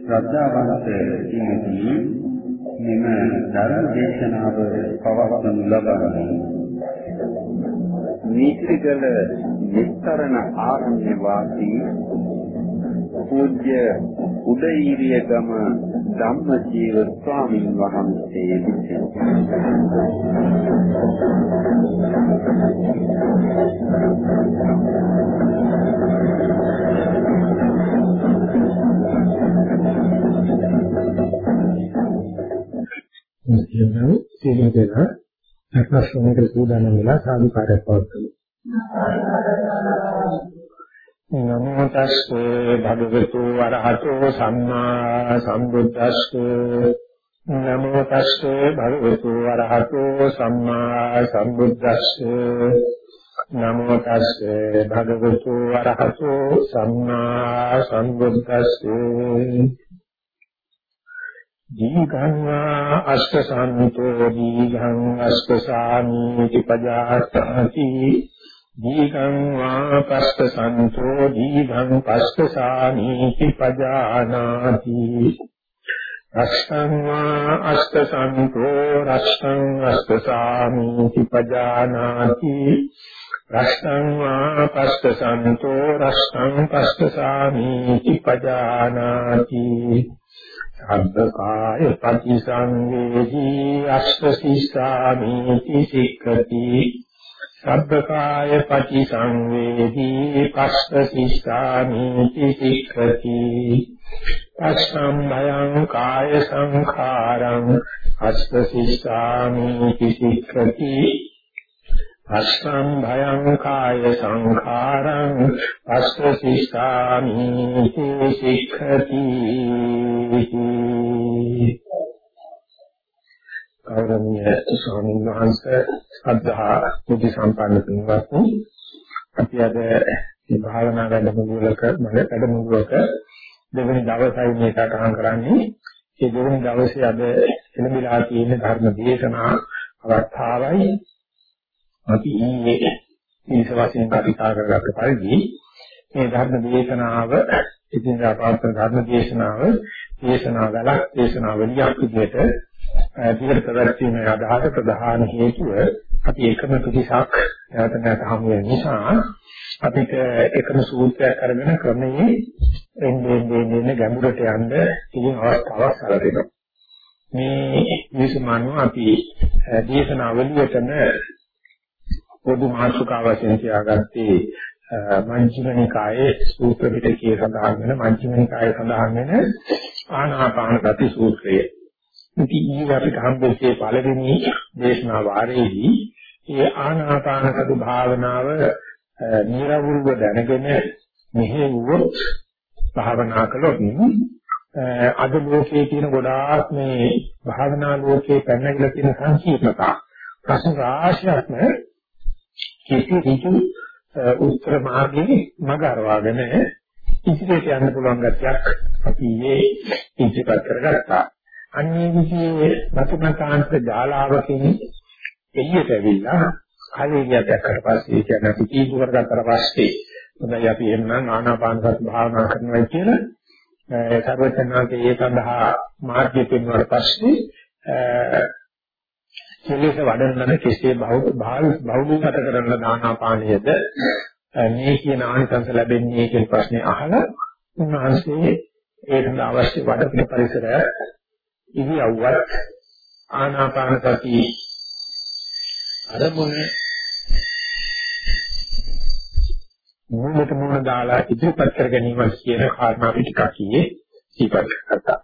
ශ්‍රද්ධාවන්ත ඉන්නේ මෙම ධර්ම දේශනාව පවත්වනු ලබන්නේ නීතිගල විස්තරණ ආරණ්‍ය වාසී පූජ්‍ය උදේීරිය ගම ධම්මජීව ස්වාමීන් වහන්සේ විසින් කියනවා සියලු දෙනා අත්මස්වණේකට සූදානම් වෙලා සාදුකාරයක් පවත්වමු. නමෝ තස්සේ භගවතු වරහතෝ සම්මා සම්බුද්දස්සේ නමෝ තස්සේ භගවතු වරහතෝ සම්මා සම්බුද්දස්සේ නමෝ තස්සේ භගවතු වරහතෝ සම්මා සම්බුද්දස්සේ දීඝං අස්ක සම්තෝ දීඝං අස්ක සාමීති පජාතති දීඝං වා පස්ක සම්තෝ දීඝං පස්ක සාමීති පජානාති. රස්සං වා අස්ක සම්තෝ රස්සං අස්ක සාමීති පජානාති. රස්සං වා පස්ක සම්තෝ රස්සං පස්ක සාමීති පජානාති. සබ්බකාය පටිසංවේදී අස්සසිස්සාමීති සික්ඛති. සබ්බකාය පටිසංවේදී පස්සසිස්සාමීති සික්ඛති. පස්සම් භයං කාය සංඛාරං අස්සසිස්සාමීති සික්ඛති. අස්සම් භයං කාය සංඛාරං අස්සසිස්සාමි සික්ඛති. ගෞරවනීය ස්වාමීන් වහන්සේ අදහා බුද්ධ සම්පන්න පින්වත්නි අපි අද මේ භාවනා වැඩමුළුවක වැඩමුළුවක දෙවෙනි දවසයි මේ සටහන් කරන්නේ. ඒ දෙවෙනි දවසේ අද එළඹිලා තියෙන ධර්ම දේශනා අවස්ථාවයි. අපි ඊයේ ඊට වශයෙන් කතා කරගත්ත පරිදි මේ ධර්ම දේශනාව ඉතින් අපාත්‍ර ධර්ම දේශනාව දේශනා ගලක් දේශනාවලියක් විදිහට දිගට පැවැත්වීමේ අදහස ප්‍රධාන හේතුව අපි එකම පිටසක් නැවත නැවත හමු වෙන නිසා අපිට එකම සූත්‍රයක් අරගෙන ක්‍රමයේ එන්නේ එන්නේ ගැඹුරට යන්න ඉතින් අවස්ථාවක් සැලසෙනවා මේ විසමනුව අපි දේශනාවලියටම පොදු මාතෘකාව වශයෙන් තියාගත්තේ මංචිම නිකායේ සූත්‍ර පිටකයේ සඳහන් වෙන මංචිම නිකායේ සඳහන් වෙන ආනාපාන සති සූත්‍රය. ඉතින් ඊට අපිට හම්බෙච්චේ පළවෙනි දේශනා වාරයේදී මේ ආනාපාන සති භාවනාව නිරවුල්ව දැනගෙන මෙහෙවුවොත් භාවනා කළොත් අද ලෝකයේ තියෙන ගොඩාක් මේ භාවනා ලෝකයේ පැනනගිලා තියෙන සංකීර්ණතා ප්‍රශ්න රාශියක්ම කිසි ඍතු උත්තර මාර්ගයේ මඟ අරවාගෙන ඉදිරියට යන්න පුළුවන් ගැටයක් අපි මේ ඉදිරිපත් කරගත්තා. අන්නේ විදිහේ මතමතාන්ත ජාලාවකින් එළියට ඇවිල්ලා කාලීය දැක්කට පස්සේ කියන්නේ අපි කීතු කරගත්තට පස්සේ හොඳයි අපි එන්නම් ආනාපාන සති භාවනා කරනවා කියලා සර්වචනාගේ ඒ සඳහා මාර්ගය පෙන්වුවාට පස්සේ කෙලෙස වඩන්නන කෙසේ බහුලීගත කරන දානාපානියද මේ කියන ආනිසංස ලැබෙන්නේ කියන ප්‍රශ්නේ අහලා උන්වහන්සේ ඒකට අවශ්‍ය වඩ පරිසරය ඉවියව්වත් ආනාපාන සති අරමුණ මූලික මූල දාලා ඉදිරිපත් කර ගැනීම කියන කාරණා ටිකක් කියේ සිපත් කරතා.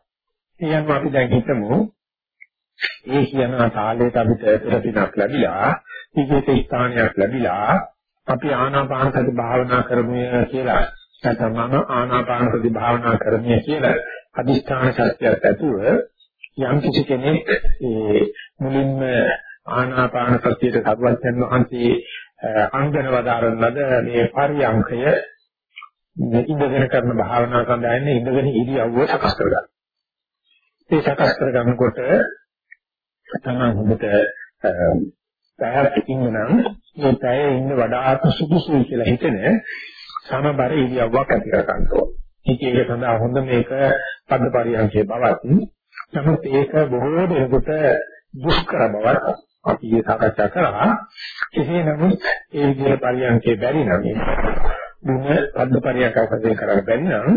එයන්ම අපි දැන් හිතමු ඒ කියන තාලයට අපිට ප්‍රතිනක් ලැබිලා විශේෂ ස්ථානයක් ලැබිලා අපි ආනාපාන සති භාවනා කරමු කියලා නැත්නම් මම ආනාපාන සති භාවනා කරමු කියලා අදිස්ථාන සත්‍යයක් ඇතුව යම් කිසි කෙනෙක් ඒ මුලින්ම ආනාපාන සතියට සරුවත්යන් වහන්සේ අංගන වදාරන ලද මේ පරියංකය ඉඳගෙන කරන භාවනා සඳහා ඉඳගෙන ඉරියව්ව සකස් කරගන්න. ඒ සකස් කරගන්නකොට තමයි හොඳට පැයක් ඉන්නනම් මේ පැයේ ඉන්න වඩාත් සුදුසුයි කියලා හිතෙන සමබර ඉරියව්වක් ඇති කර ගන්න ඕනේ. ඉතින් ඒක සඳහා හොඳ මේක පද්ද පරියන්කේ බවත් නමුත් ඒක බොහෝ දෙනෙකුට දුෂ්කර බවක් අපි ඒ සාකච්ඡා කරා. කෙසේ නමුත් ඒ විදිහට පරියන්කේ බැරි නම් දුන පද්ද පරියන්කයක් වශයෙන් කරන්න බැරි නම්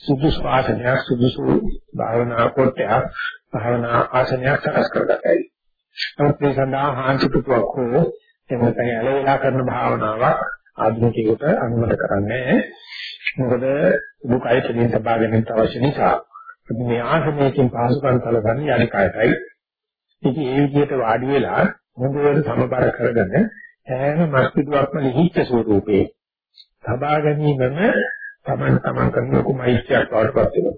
සුදුසු ආසනයක් සුදුසු භාවනා කොටයක් භාවනා ආසනයක් සකස් කරගන්නයි. නමුත් මේ සඳහා හාන්සිතුවක් හෝ එමෙතන ඇලවිලා කරන භාවනාවක් ආධුනිකයෙකුට අනුමත කරන්නේ මොකද දුකයි දෙයින් තබා ගැනීමට අවශ්‍ය නිසා අපි මේ ආසනයකින් පහසුකම් කලගන්නේ යටි කයටයි ඉතින් ඒ විදිහට වාඩි වෙලා හොඳට සමබර කරගෙන හැම මස්පිඩුවක්ම ලිහිච්ච ස්වරූපේ තබා ගැනීමම තමන් තමන් කරන ලොකු මෛත්‍රියක් වඩපත් වෙනවා.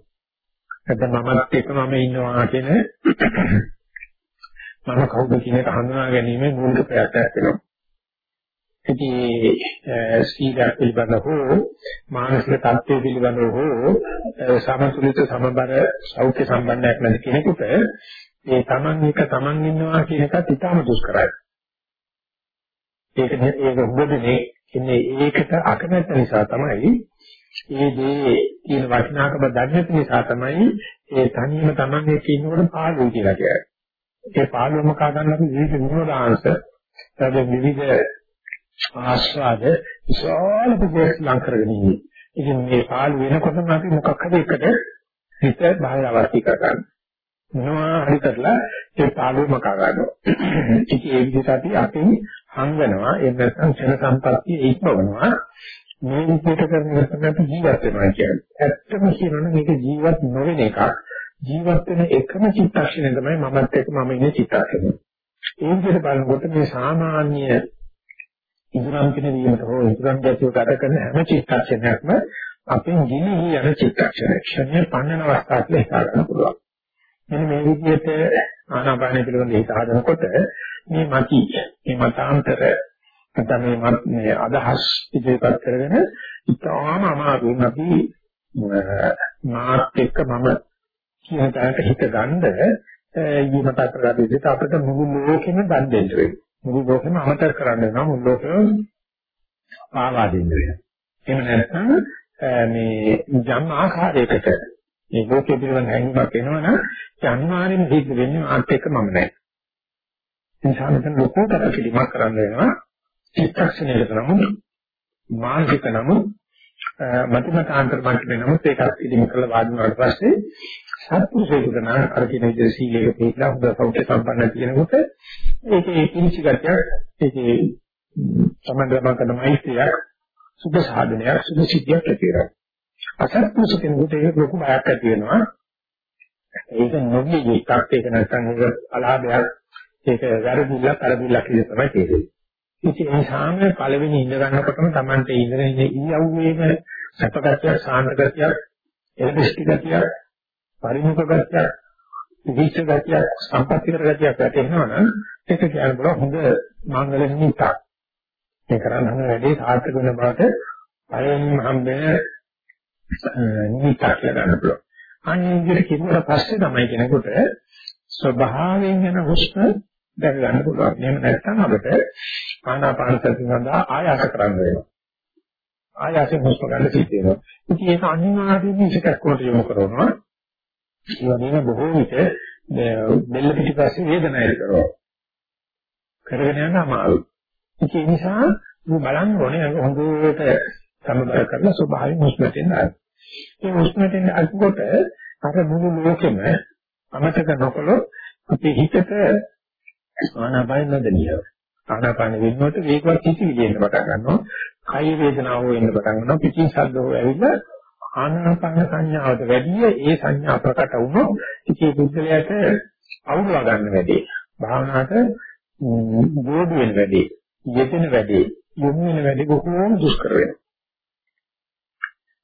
නැත්නම් මමත් එක්ක මම ඉන්නවා කියන මම කවුද කියන එක හඳුනා ගැනීම මූලික ප්‍රයත්නයක් වෙනවා. ඉතින් සීල පිළිබඳව හෝ මානසික තත්ත්වය පිළිබඳව හෝ සමතුලිත සමබර සෞඛ්‍ය සම්බන්ධයක් නැති කෙනෙකුට ඒ තමන් එක තමන් ඉන්නවා කියන එකත් ඉතාම දුෂ්කරයි. ඒක ඒක උගදනේ ඉන්නේ ඒකට අකමැත්ත නිසා තමයි ඒ දේ කියන වටිනාකම දන්නේ නිසා තමයි ඒ තනියම තමන් එක්ක ඉන්නකොට පාළුව කියලා කියන්නේ. ඒ පාළුවම කා ගන්න අපි විවිධ විනෝදාංශ, ඒ විවිධ ආස්වාද විශාල ප්‍රදේශ ලං කරගෙන ඉන්නේ. ඉතින් මේ පාළු වෙනකොටම අපි මොකක් හරි එකට හිත බාහිරවර්ති කරගන්න. මොනවා හරි කරලා ඒ පාළුවම කා ගන්නවා. ඉතින් ඒ විදිහට අපි අපේ හංගනවා ඒ නැත්නම් ක්ෂණ සම්පත්තිය ඉක්මවනවා. මේ විදිහට කරන එක තමයි අපි ජීවත් වෙනවා කියන්නේ. ඇත්තම කියනවනම් මේක ජීවත් නොවන එකක්. ජීවත් වෙන එකම චිත්තක්ෂණය තමයි මමත් එක්ක මම ඉන්නේ චිත්තක්ෂණය. ඒ විදිහට බලනකොට මේ සාමාන්‍ය ඉදරම් කියන විදිහට හෝ ඉදරම් ගැතිය ගත කරන හැම චිත්තක්ෂණයක්ම අපෙන් ගිලිහි යන චිත්තක්ෂණය. ක්ෂණය පන්නන අවස්ථාවක් ලෙසා ගන්න පුළුවන්. මෙන්න මේ විදිහට ආනාපාන පිළිබඳ හිත හදනකොට මේ මති මේ මතාන්තර නැත්නම් මේ මේ අදහස් ඉදිරිපත් කරගෙන ඉතාම අමාරුයි අපි මාත් එක්ක මම කියන තරකට හිත ගන්න ඊමත කරගන්න විදිහට අපිට මුළු ලෝකෙම දන් දෙන්න වෙනවා. මුළු ලෝකෙම අමතක කරන්න වෙනවා. මුළු ලෝකෙම පාවා දෙන්න වෙනවා. එහෙම නැත්නම් මේ යම් ආකාරයකට මේ ලෝකෙ පිළිබඳ හැඟීමක් එනවනම් අනිවාර්යෙන්ම සිද්ධ වෙන්නේ මාත් එක්ක මම නැහැ. ඒ නිසා මෙතන ලොකු තරම් පිළිමක් කරන්න වෙනවා. චිත්තක්ෂණයකට නමුත් මානසික නමුත් මතිමතාන්තර මට්ටමේ නමුත් ඒකත් ඉදින් කරලා වාදන වලට පස්සේ සත්පුරුෂයෙකුට නම් අර කියන විදිහට සීලයක පිළිලා හොඳ සෞඛ්‍ය සම්පන්න කියනකොට ඒකේ කිංචි ගැටයක් ඒකේ සමන්දම කරන මෛත්‍රියක් සුභ සාධනයක් සුභ සිද්ධියක් ඇති වෙනවා. අසත්පුරුෂ කෙනෙකුට ඒක ලොකු බයක් ඇති වෙනවා. ඒක නොවිය එකක් ඒක නැත්නම් ඒක අලාභයක් ඒක වැරදිලා කරදිලා කියන තමයි තේරෙන්නේ. ඉතින් ඒ සාමයේ පළවෙනි ඉඳ ගන්නකොටම Tamante ඉඳගෙන ඉන්නේ ඉයව්වේම සැපගතියක් සාන්තගතියක් එලෙස්ටි ගතියක් පරිමුඛ ගතියක් විවිධ ගතියක් සම්පත්‍තිකර ගතියක් වැටෙනවනම් ඒක කියන බල හොඳ මංගල නිමිත්තක්. ඒ කරන්න හන වැඩේ සාර්ථක වෙන බවට පළවෙනිම හම්බෙන නිමිත්තක් ගන්න පුළුවන්. අනිත් විදිහට කිව්වට පස්සේ තමයි කෙනෙකුට ස්වභාවයෙන් යන හුස්ම දැක ගන්න පුළුවන්. එහෙම නැත්නම් අපිට ආනාපාන සති සඳහා ආයාස කරන්න වෙනවා. ආයාසයෙන් හුස්ම ගන්න සිද්ධ වෙනවා. ඉතින් ඒක අනිවාර්යයෙන්ම ඉසකක් කොට යොමු කරනවා. ඒ වගේම බොහෝ විට බෙල්ල පිටිපස්සේ වේදනාවක් කරනවා. කරගෙන යන අමාරුයි. ඒ නිසා මේ බලන්න ඕනේ හොඳට සමබර කරලා ස්වභාවයෙන් හුස්මට එන්න. ඒ හුස්මට එන්න අල්පකොට අර මුළු ලෝකෙම අමතක නොකළොත් අපේ හිතට ආනාපාන නැදනිය. ආනාපාන වෙනකොට වේගවත් හිතවිලි එන්න පටන් ගන්නවා. කය වේදනාව එන්න පටන් ගන්නවා. පිටින් ශබ්ද හෝ ඇවිල්ලා ආනාපාන සංඥාවට වැඩිය ඒ සංඥා ප්‍රකට වුණොත් ඉතින් බුද්ධලයට අවුලව ගන්න වැඩි. භාවනාවට ගෝඩු වෙන වැඩි. යෙදෙන වැඩි. යොමු වෙන වැඩි බොහෝම දුෂ්කර වෙනවා.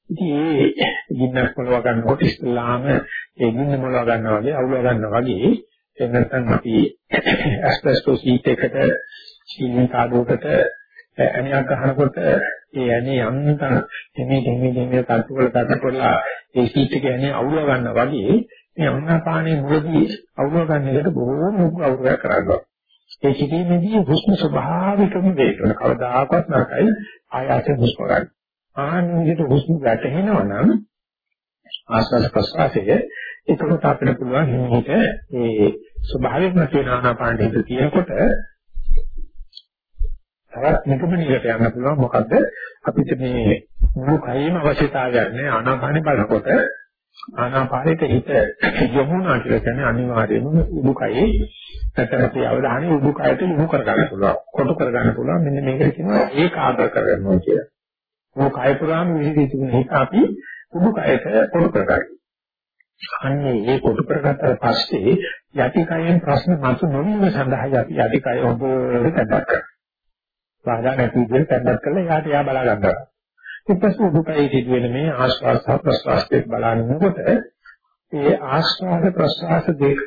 ඉතින් ඒ ගින්නක් මොලව ගන්නකොට ඉස්ලාම ඒ ගින්න මොලව ගන්නවා වගේ අවුලව ගන්නවා වගේ එහෙම නැත්නම් අපි ඇස්බෙස්ටෝස් සීට් එකට සීලින් කාඩුවකට ඇණයක් ගන්නකොට ඒ ඇණේ යන්තම් එමේ දෙමේ දෙමේ තට්ටු වල තට්ටු කරලා ඒ සීට් එක ඇණේ අවුලව ගන්නවා වගේ මේ ආනාපානයේ මුලදී අවුල ගන්න එකට බොහෝම ලොකු අවුලක් කරනවා. ඒ කිදීමේදී හුස්ම ස්වභාවිකම වේගන කවදාකවත් නැතයි ආයාසයෙන් හුස්ම ගන්න. ආනන්දිත හුස්ම වැටෙනවා නම් ආස්වාද ප්‍රසආසයේ එතකොට අපිට පුළුවන් හිමිට ඒ ස්වභාවිකම තියෙන ආනාපාන දෙක තියෙනකොට තවත් නිගමනයකට යන්න පුළුවන් මොකද්ද අපිට මේ මුළු කයෙම අවශ්‍යතාවයක් නෑ ආනාපානෙ බලනකොට ආනාපානෙට හිත යොමුනා කියලා කියන්නේ අනිවාර්යයෙන්ම උඩුකයේ නැත්නම් අපි අවධානය උඩුකයට යොමු කරගන්න පුළුවන් කොටු කරගන්න පුළුවන් මෙන්න මේකට කියනවා ඒකාග්‍ර කරගන්නවා කියලා. මොකද කය පුරාම විහිදී තිබුණ හිත අපි උඩුකයට කොටු කරගන්නවා. අන්නේ ඒ කොටු කරගත්තාට පස්සේ යටි කයෙන් ප්‍රශ්න මතු නොවීම සඳහා අපි යටි කය හොඳට තැම්පත් කරනවා. බාධා නැති විදිහට තැම්පත් කරලා යාට යා බලා ගන්නවා. ඊට පස්සේ උඩුකයේ සිදුවෙන මේ ආශ්වාස ප්‍රශ්වාසයේ බලනකොට ඒ ආශ්වාස ප්‍රශ්වාස දෙක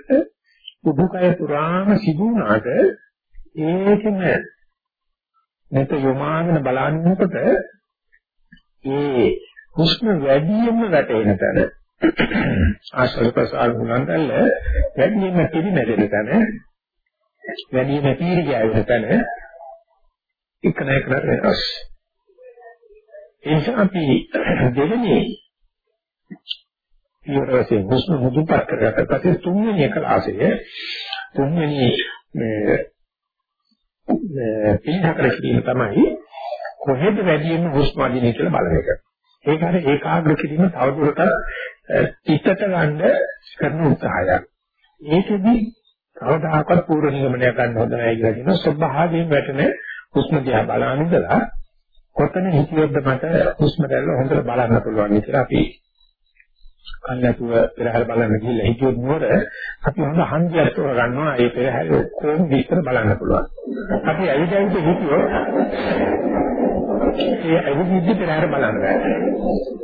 උඩුකය පුරාම සිදුුණාට ඒකම නැත යොමාගෙන බලනකොට ඒ හුස්ම වැඩියෙන්ම වැටෙන තැන ආශ්වාස ප්‍රශ්වාස ගුණන්තල වැඩියෙන්ම පිළිමැදෙන තැන වැඩියෙන්ම පීරි ගෑවෙන තැන එක නැකර වෙනස් ඒ නිසා අපි දෙවෙනි ඊවරසේ හුස්ම මුදුපත් කරගත්ත පස්සේ තුන්වෙනි එකලාසය තුන්වෙනි මේ පිළිහකර කිරීම තමයි කොහෙද වැඩියෙන්ම හුස්ම අදිනේ කියලා බලන එක. ඒක හරිය ඒකාග්‍ර කිරීම තවදුරටත් පිටට ගන්න කරන උත්සාහයක්. ඒකෙදි කවදාකවත් පූර්ව නිගමනය ගන්න හොඳ නැහැ කියලා කියන ස්වභාවයෙන් වැටෙන හුස්ම දිහා බලන ඉඳලා කොතන හිතියොත්ද මට හුස්ම රැල්ල හොඳට බලන්න පුළුවන් කියලා අපි කන්නතුව පෙරහැර බලන්න ගිහිල්ලා හිතියොත් නුවර අපි හොඳ හන්දියක් තෝර ගන්නවා ඒ පෙරහැර ඔක්කොම විස්තර බලන්න පුළුවන්. අපි ඇවිදවිද හිතියොත් ඒ ඇවිදිද්දි පෙරහැර බලන්න බෑ.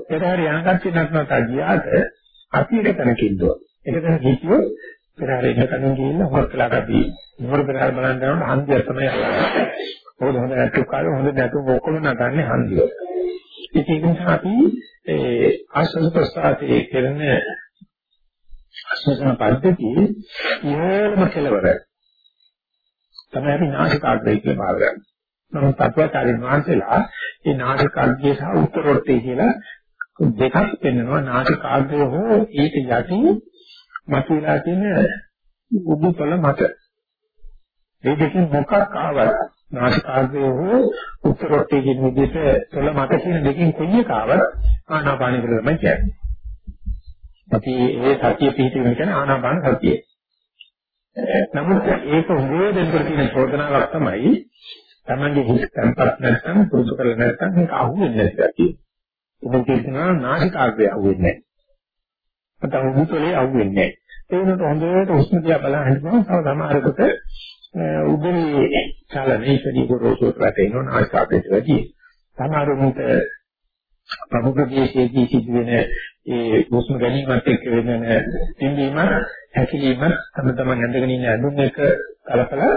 පෙරහැර යනකත් නැත්නම් ගියාට අපි එක තැනකින් දුව. එක තැනක හිතියොත් පෙරහැර ඉන්න කලින් ගිහිල්ලා හොරකලාට අපි නුවර පෙරහැර බලන්න යනකොට හන්දියක් තමයි අල්ලන්නේ. මොකද හොඳ නැතු කාලේ හොඳ නැතු ඔක්කොම නටන්නේ හන්දිය. ඒක නිසා අපි ඒ ආශ්‍රද ප්‍රසආතයේ කරන අස්වසන පද්ධතිය ඉහළම කෙලවර තමයි අපි නාසිකාග්‍රය කියලා බාර ගන්න. නමුත් අත්වාචාරින් වහන්සේලා මේ නාසිකාග්‍රය සහ උත්තරෝත්තේ කියලා දෙකක් පෙන්වනවා නාසිකාග්‍රය හෝ ඊට යටින් මතුවලා තියෙන උඩුතල මත. මේ දෙකෙන් මොකක් ආවත් නාසිකාග්‍රය හෝ උත්තරෝත්තේ කියන විදිහට තොල මත කියන දෙකෙන් කොයි එක ආවත් ආනාපාන කියලා තමයි කියන්නේ. අපි ඒ සතිය පිහිටවීම කියන්නේ ආනාපාන සතිය. නමුත් ඒක උදේ දෙන්නට තියෙන චෝදනාවක් තමයි තමන්ගේ හිත tempat නැත්නම් පුරුදු කරලා නැත්නම් මේක අහුවෙන්නේ නැති ගැතියි. ඉතින් කියනවා නාසිකාග්‍රය අහුවෙන්නේ නැහැ. නැත්නම් උතුලේ අහුවෙන්නේ නැහැ. ඒ වෙනකොට හොඳට හුස්ම දිහා බලන හිටපුවම තව සමහරකට උදේ චලනයේ ඉතිරි ගොරෝසුට වැටෙනවා නාසිකාග්‍රයට වැඩි. සමහරුන්ට ප්‍රමුඛ දේශයේදී සිදුවෙන ඒ හුස්ම ගැනීමත් එක්ක වෙන පිම්බීම හැකිලිම තම තමන් ඇඳගෙන ඉන්න ඇඳුම් එක කලකලා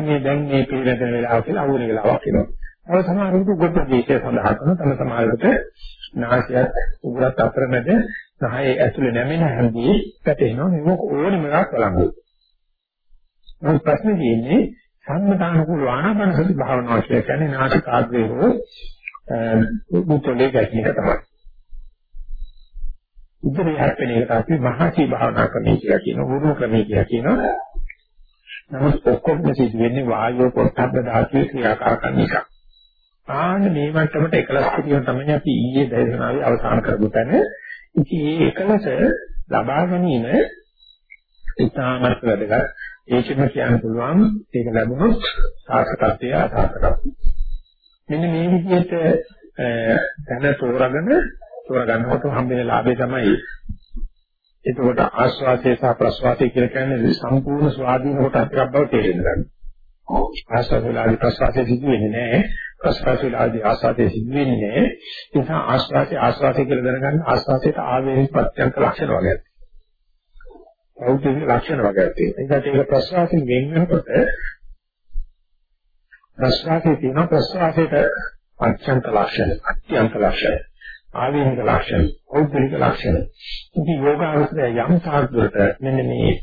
මේ දැන් මේ පිළිවෙලෙන් වෙලාව කියලා අවුල වෙලාවක් වෙනවා. තව සමහරවිට ගොඩ දේශය සඳහා කරන තම සමහරවිට නාසයත් උගුරත් අතර මැද නහයේ ඇතුලේ නැමෙන හැන්දී පැටෙනවා මේක ඕනෙම එකක් බලන්න. මොකද ප්‍රශ්නේ තියෙන්නේ සම්මතානුකූල ආනාපාන සති භාවනාව කියන්නේ නාසික ආග්‍රේ හෝ මුතලේ ගැටීම තමයි. ඉතින් හැපෙන එකට අපි මහසී භාවනා ක්‍රමය කියලා කියනවා, වුරු ක්‍රමය කියලා කියනවා. නමුත් ඔක්කොම සිදු වෙන්නේ වායෝ පොට්ටබ්බ ධාතුවේ ක්‍රියාකාරකම් නිසා. ආන්න මේ මට්ටමට එකලස් කිරීම තමයි අපි ඊයේ දේශනාවේ අවසන් කරපු තැන. ඉතින් මේ එකලස ලබා ගැනීම ඉතාමත් වැදගත්. ඒකම කියන්න පුළුවන් ඒක ලැබුණොත් සාර්ථකත්වය අසාර්ථකත්වය. මෙන්න මේ විදිහට දැන තෝරාගෙන තෝරගන්නකොට හම්බෙන ලාභය තමයි එතකොට ආස්වාදයේ සහ ප්‍රස්වාදයේ කියලා කියන්නේ සම්පූර්ණ ස්වාධීන කොට අතරක් බව තේරෙන්න ගන්න. ආස්වාදයේදී ප්‍රස්වාදයේ සිදු වෙන්නේ නැහැ. ප්‍රස්වාදයේදී ආස්වාදයේ සිදු වෙන්නේ නැහැ. ඒ නිසා ආස්වාදයේ ආස්වාදයේ කියලා දැනගන්න ආස්වාදයට ආවේනික ප්‍රත්‍යංක ලක්ෂණ වගේ. භෞතික ලක්ෂණ වගේ තියෙනවා. ඒකට ඒක ප්‍රස්වාදයෙන් වෙන් වෙනකොට ප්‍රස්වාදයේ තියෙන ප්‍රස්වාදයට අත්‍යන්ත ලක්ෂණ, අත්‍යන්ත ලක්ෂණ. ආවේනික ලක්ෂණ, පෞද්ගලික ලක්ෂණ. ඉතින් යෝගාවචරය යම් සාර්ථකවට මෙන්න මේ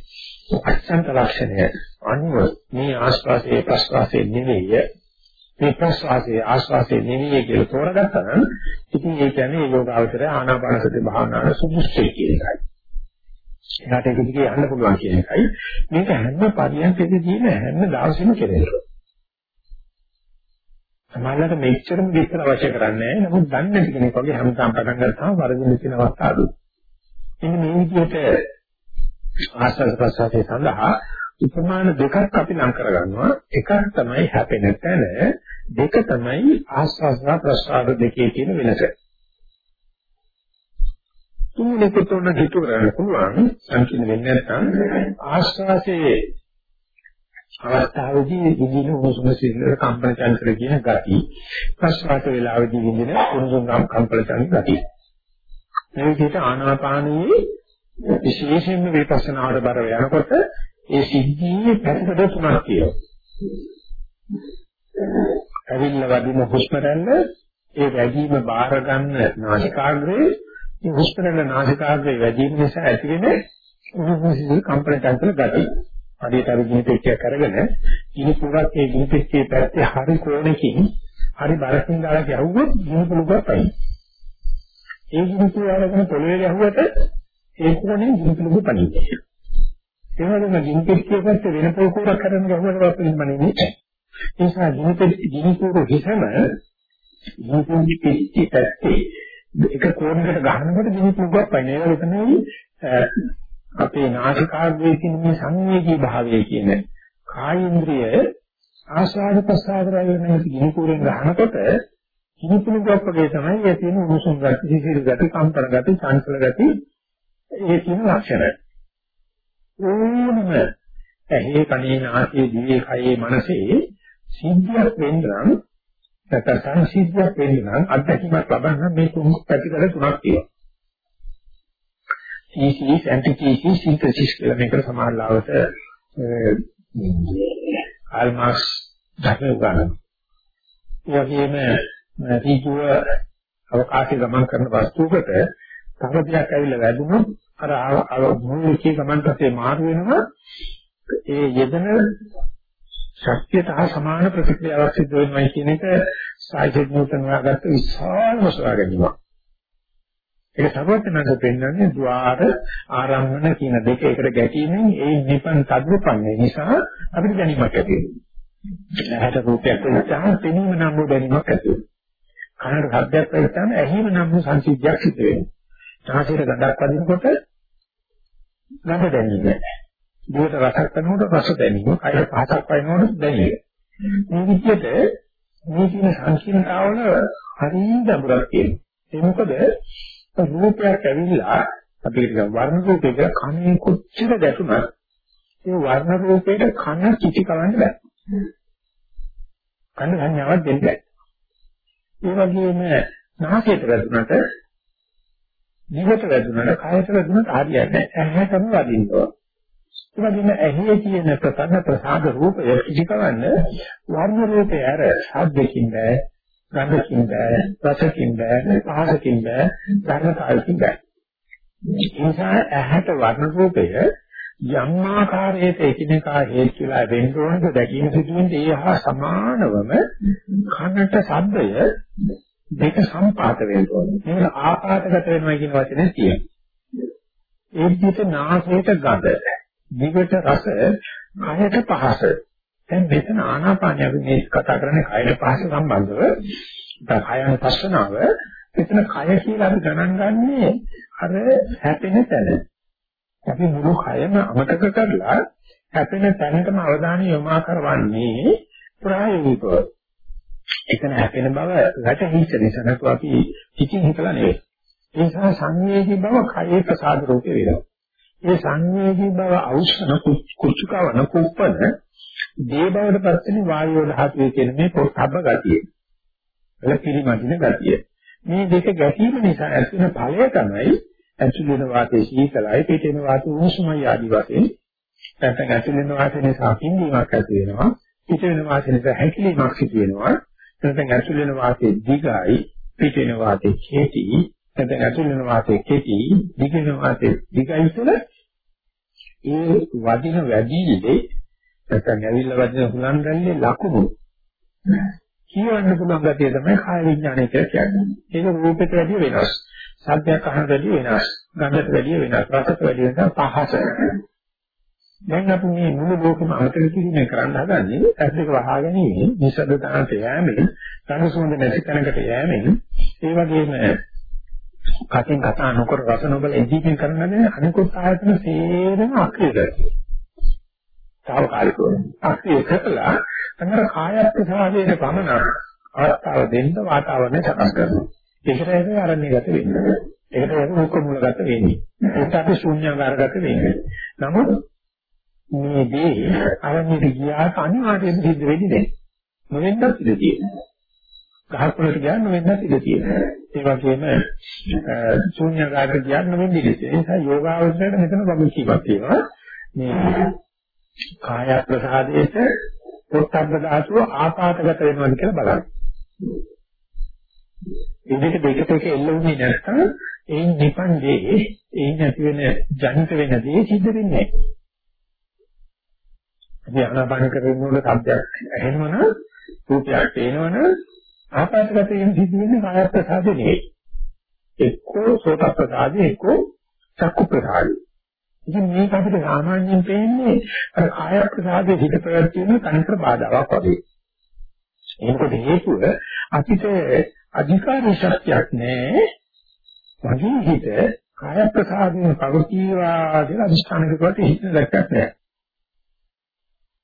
අච්ඡන්ත ලක්ෂණය අනුව මේ ආස්වාසේ ප්‍රස්වාසේ නෙවෙයි මේ ප්‍රස්වාසේ ආස්වාසේ නෙවෙයි කියලා තෝරගත්තා නම් ඉතින් ඒ කියන්නේ යෝගාවචරය ආනාපාන සති භාවනාවේ සුදුසුයි කියන එකයි. එයාට ඒක දිගේ යන්න පුළුවන් කියන එකයි. මේක හැම පරියන්කෙදීම හැම දවසෙම කෙරෙනවා. සමහරවිට මෙච්චරම විස්තර අවශ්‍ය කරන්නේ නැහැ. නමුත් දන්නේ නැති කෙනෙක් වගේ හැමදාම පටන් ගත්තාම වරදින තියෙන අවස්ථා අඩුයි. එන්න මේ විදිහට ආස්වාද ප්‍රසආදයේ සඳහා උපමාන දෙකක් අපි නම් කරගන්නවා. එකක් තමයි හැපෙන තැන, දෙක තමයි ආස්වාද ප්‍රසආද දෙකේ තියෙන වෙනස. තුන්වෙනි තුන හිතු කරන්න පුළුවන් සංකීර්ණ වෙන්නේ නැත්නම් ආස්වාසේ අවස්ථාවේදී විදින උණුසුම සිල්ල කම්පන චංචල කියන ගති ප්‍රශ්වාස වේලාවේදී විදින උණුසුම් කම්පන චංචල ගති මේ විදිහට ආනාපානයේ විශේෂයෙන්ම විපස්සනාවට බර යනකොට ඒ සිද්ධියේ පැතිකඩ තුනක් තියෙනවා. ඇවිල්ලා වදින හුස්ම රැල්ල ඒ වැඩිම බාර ගන්න නාසිකාග්‍රේ මේ හුස්ම රැල්ල නාසිකාග්‍රේ වැඩි නිසා ඇතිවෙන උණුසුම් කම්පන චංචල ගති. හරියට අර ගිනිපෙට්ටියක් අරගෙන ගිනිපුරක් ඒ ගිනිපෙට්ටියේ පැත්තේ හරි කෝණකින් හරි බරකින් දාලා ගැහුවොත් ගිනිපුරුකක් පයින්. ඒ ගිනිපුර අරගෙන පොළවේ ගැහුවට ඒ කෝණේ ගිනිපුරුක පණින්නේ. ඒ වගේම ගිනිපෙට්ටිය පැත්තේ වෙන පොකුරක් කරගෙන ගැහුවට වපින් පණින්නේ නැහැ. ඒ නිසා ගිනිපෙට්ටි ගිනිපුර හිසම ගිනිපුරුගේ පෙට්ටිය පැත්තේ එක කෝණයකට ගහනකොට ගිනිපුරුකක් පයින්. ඒක තමයි අපේ නාසිකාග්‍රයේ තියෙන මේ සංවේගී භාවය කියන කායේන්ද්‍රිය ආස්වාද ප්‍රසආද රැගෙන ගිනි කුරෙන් ගන්නකොට ගිනි කුණු ගොප්පගේ තමයි ඒ තියෙන උණුසුම් ගති, සිසිල් ගති, කම්පන ගති, චංචල ගති ඒ කියන ලක්ෂණ. ඕනම ඇහි කනේ නාසයේ දිවේ කයේ මනසේ සිද්ධියක් වෙන්න නම් නැත්නම් සංසිද්ධියක් වෙන්න නම් අත්දැකීමක් ලබන්න මේ තුන් පැතිකඩ තුනක් තියෙනවා. thesis antithesis synthesis කියලා මේකට සමානලාවට ආල්මාස් ධර්ම උගන්වනවා. ඒ වගේම ඍජුව අවකාශය ගමන් කරන වස්තුවකට තව දෙයක් ඇවිල්ලා වැදුනොත් අර මූලිකයේ ගමන් පස්සේ මාරු වෙනවා ඒ යෙදෙන ශක්තියට හා සමාන ප්‍රතික්‍රියාවක් සිදු වෙනවා කියන එක සායිසෙත් නිව්ටන් හොයාගත්ත විශාල මොසවා ගැනීමක්. ඒක සර්වඥාන්ත පෙන්වන්නේ ద్వාර ආරම්භන කියන දෙක එකට ගැටීමෙන් ඒ නිපන් තද්රපන්නේ නිසා අපිට දැනීමක් ඇති වෙනවා. ඇහැට රූපයක් වෙනසම පෙනීම නම් වූ දැනීමක් ඇති වෙනවා. කනට ශබ්දයක් වෙනසම ඇහිම නම් වූ සංසිද්ධියක් සිදු වෙනවා. නාසයට ගඳක් වදිනකොට ගඳ දැනීම. දිවට රසක් වෙනකොට රස දැනීම. කයට පහසක් වෙනකොට දැනීම. මේ විදිහට මේ කියන සංකීර්ණතාවල හරිය ගැඹුරක් තියෙනවා. ඒ මොකද රූපයක් ඇවිල්ලා අපි කියන වර්ණ රූපේ කියලා කනේ කොච්චර ගැටුණත් ඒ වර්ණ රූපේට කන කිසි කවන්න බෑ. කන සංඥාවක් දෙන්න බෑ. ඒ වගේම නාසයට වැදුනට දිවට වැදුනට කයට වැදුනට හරියන්නේ නැහැ. ඇහැටම වදින්න ඕන. ඒ වගේම ඇහි තියෙන ප්‍රසන්න ප්‍රසාද රූපය කිසි කවන්න වර්ණ රූපේ අර ශබ්දකින් බෑ ගන්ධකින් බෑ, රසකින් බෑ, පහසකින් බෑ, ධර්මතාවකින් බෑ. ඒ නිසා ඇහැට වර්ණ රූපය යම් ආකාරයක එකිනෙකා හේතු වෙලා වෙන්න ඕනද දැකීම සිදුවෙන්නේ ඒ හා සමානවම කනට ශබ්දය දෙක සම්පාත වෙන්න ඕනේ. මේක ආපාතගත වෙනවා කියන වචනේ තියෙනවා. ඒ විදිහට නාසයට ගඳ, දිවට රස, කයට පහස, දැන් මෙතන ආනාපානය අපි මේ කතා කරන්නේ කයන පහස සම්බන්ධව. කයන පස්සනාව මෙතන කය කියලා අපි ගණන් ගන්නේ අර හැපෙන තැන. අපි මුළු කයම අමතක කරලා හැපෙන තැනටම අවධානය යොමු කරවන්නේ ප්‍රායෝගිකව. එතන හැපෙන බව වැටහිච්ච නිසා නතු අපි පිටින් හිතලා නෙවෙයි. ඒ නිසා සංවේදී බව කයේ ප්‍රසාද රූපේ වෙනවා. ඒ සංවේදී බව අවශ්‍යන කුච්චකවන කුප්පන දේ බවට පත් වෙන වායෝ ධාතුවේ කියන මේ පොත්හබ්බ ගතිය. එල පිළිමදින ගතිය. මේ දෙක ගැටීම නිසා ඇතිවන ඵලය තමයි ඇතුළේ වෙන වාතයේ සීතලයි පිටේන වාතයේ උණුසුමයි ආදි වශයෙන් නැත්නම් ඇතුළේ වෙන වාතයේ නිසා පින්වීමක් ඇති වෙනවා. පිටේ වෙන වාතයේ නිසා හැකිලීමක් සිදු වෙනවා. නැත්නම් ඇතුළේ වෙන වාතයේ දිගයි පිටේන වාතයේ කෙටි නැත්නම් ඇතුල් වෙන වාතයේ කෙටි, දිග වෙන වාතයේ දිගයි කියලා ඒ වදින වැඩිලේ නැත්නම් ඇවිල්ලා වදින හුලන් රැල්ලේ ලකුණු කියවන්න පුළුවන් ගැතිය තමයි කාය විඥානය කියලා කියන්නේ. ඒක රූපයට වැඩිය වෙනස්. සද්දයක් අහන වැඩිය වෙනස්. ගන්ධයට වැඩිය වෙනස්. රසයට වැඩිය වෙනස්. පහස. දැන් අපි මේ මුළු ලෝකෙම අමතක කිරීම කරන්න හදන්නේ ඇස් දෙක වහගෙන ඉන්නේ නිසද්දතාවට යෑමෙන් සංසුන්ද නැති තැනකට යෑමෙන් ඒ වගේම කටින් කතා නොකර රස නොබල ඉදිකින් කරන්නේ අනිකුත් ආයතන සේරම අක්‍රිය කරනවා. తాවකාලිකව අක්‍රිය කරලා අnder කාය ප්‍රසාදයේ පමණ අවස්ථාව දෙන්න වාතාවරණය සකස් කරනවා. ඒකට ඒක අරණ්‍යගත වෙන්නේ. ඒකට ඒක මුඛ මූලගත වෙන්නේ. ඒකට අපි ශූන්‍යාකාරගත වෙන්නේ. නමුත් මේ දේ අරණ්‍යට ගියාට අනිවාර්යයෙන් සිද්ධ වෙන්නේ නැහැ. නොවෙන්නත් ඉඩ තියෙනවා. ගහක් වලට ගියාම නොවෙන්නත් ඉඩ තියෙනවා. ඒ වගේම ශූන්‍යකාරට ගියාම නොවෙන්න ඉඩ තියෙනවා. ඒ නිසා යෝගාවචරයට මෙතන වගකීමක් තියෙනවා. මේ කාය ප්‍රසාදයේට පොට්ටබ්බ ධාතුව ආපාතගත වෙනවද කියලා බලන්න. ඉදිරියට දෙකට එක එල්ලුනේ නැත්නම් ඒ නිපන්දේ ඒ නැති වෙන ජනිත වෙන දේ සිද්ධ වෙන්නේ නැහැ. අපි ආනාපාන කරනකොට શબ્දයක් ඇහෙනවනම් රූපයක් පේනවනම් ආපාතගත වෙන සිද්ධ වෙන්නේ කාය ප්‍රසාදේ නෙවෙයි. එක්කෝ සෝත ප්‍රසාදේ එක්කෝ චක්කු ප්‍රසාදේ. ඉතින් මේක අපිට සාමාන්‍යයෙන් පේන්නේ අර කාය ප්‍රසාදේ හිත ප්‍රවැත්වීම තනිකර බාධාවක් වගේ. ඒකට හේතුව අපිට අධිකාරී ශක්තියක් නැහැ. වගේ හිත කාය ප්‍රසාදයෙන් පවතිවා කියලා අදිස්ථාන කරුවට හිත දැක්කක් නැහැ.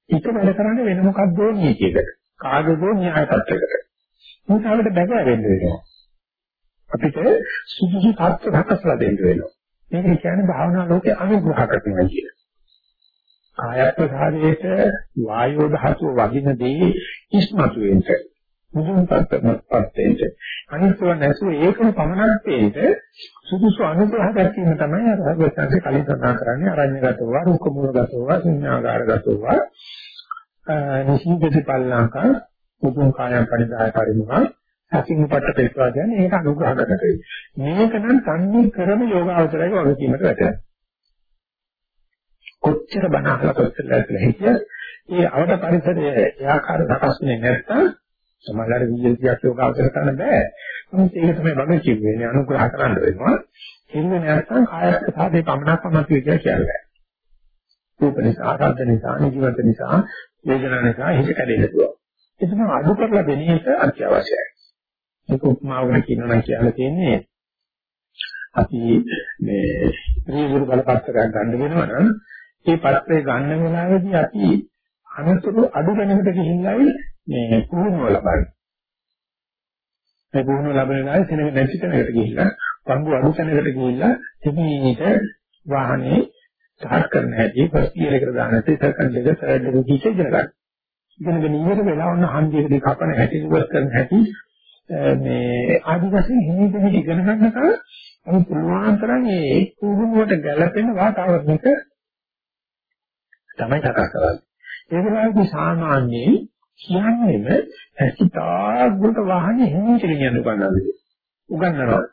හිත වැඩ කරන්නේ වෙන මොකක්දෝ නීතියකට. කාගේදෝ න්‍යාය පත්‍රයකට. මොකටද බැහැ වෙන්න වෙනවා. අපිට සුදුසු තත්ත්ව හකස්ලා දෙන්න වෙනවා. මේක කියන්නේ භාවනා ලෝකේ අනුග්‍රහ කරනවා කියන. කාය ප්‍රසාරයේට වායෝ ධාතුව වදින දේ ඉස්මතු වෙන්න. මුදුන්පත් පත්තේට. අනිත්ව නැසු ඒකම පමණක් තේිට සුදුසු අනුග්‍රහ දැක්වීම තමයි අර හදවතේ කලින් සඳහන් කරන්නේ අරඤ්‍යගතව, රුක්ක මූලගතව, ශුන්‍යාගාරගතව, නිසීදති පල්ලාංකා මුදුන් කායම් පරිදාය කරිනවා සතින් උපට පෙත්වා කියන්නේ ඒක අනුග්‍රහ කරගන්න. මේක නම් සංනි කරම යෝගාවචරයක වගකීමට වැටෙනවා. කොච්චර බණ අහලා කොච්චර ලැබලා හිටිය ඒ අවද පරිසරයේ ආකාර සකස්නේ නැත්තම් සමහරවල් විද්‍යාවක් යෝගාවචර කරන්න බෑ. නමුත් ඒක තමයි බණ කියන්නේ අනුග්‍රහ කරන්න වෙනවා. එන්නේ නැත්තම් කාය ප්‍රසාදේ පමණක් පමණ කියන්නේ. රූප නිසා, ආකාර නිසා, නිජීවත නිසා, වේදනා නිසා හිත කැඩෙන්න පුළුවන්. ඒක තමයි අඩු කරලා දෙන එක අත්‍යවශ්‍යයි. ඒක උපමාවකට කියනවා නම් කියන්න තියෙන්නේ අපි මේ ත්‍රිවිධ බලපත්‍රයක් ගන්න වෙනවා නම් ඒ පත්‍රය ගන්න වෙලාවේදී අපි අනතුරු අඩු වෙනකට ගිහිල්ලායි මේ පුහුණුව ලබන්නේ. ඒ පුහුණුව ලැබෙන වෙලාවේ සෙනඟ නැති තැනකට ගිහිල්ලා පංගු අඩු තැනකට ගිහිල්ලා එතනට වාහනේ ස්ටාර්ට් කරන හැටි ෆස්ට් ගියර් එකට දාන හැටි සෙකන්ඩ් එක තර්ඩ් එක කිසි ඉගෙන ගන්න. ඉගෙනගෙන ඉවර වෙලා ඔන්න හන්දියකදී කපන හැටි ඉවත් කරන හැටි මේ ආදි වශයෙන් හිමින් ඉගෙන ගන්නකම අපි පුළුවන් තරම් ඒ පුහුණුවට ගැළපෙන වාතාවරණයක තමයි කතා කරන්නේ. ඒක තමයි සාමාන්‍යයෙන් කියන්නේම ඇසිතාගුට වාහනේ හිමින් කියන උගන්වන්නේ. උගන්වනවා.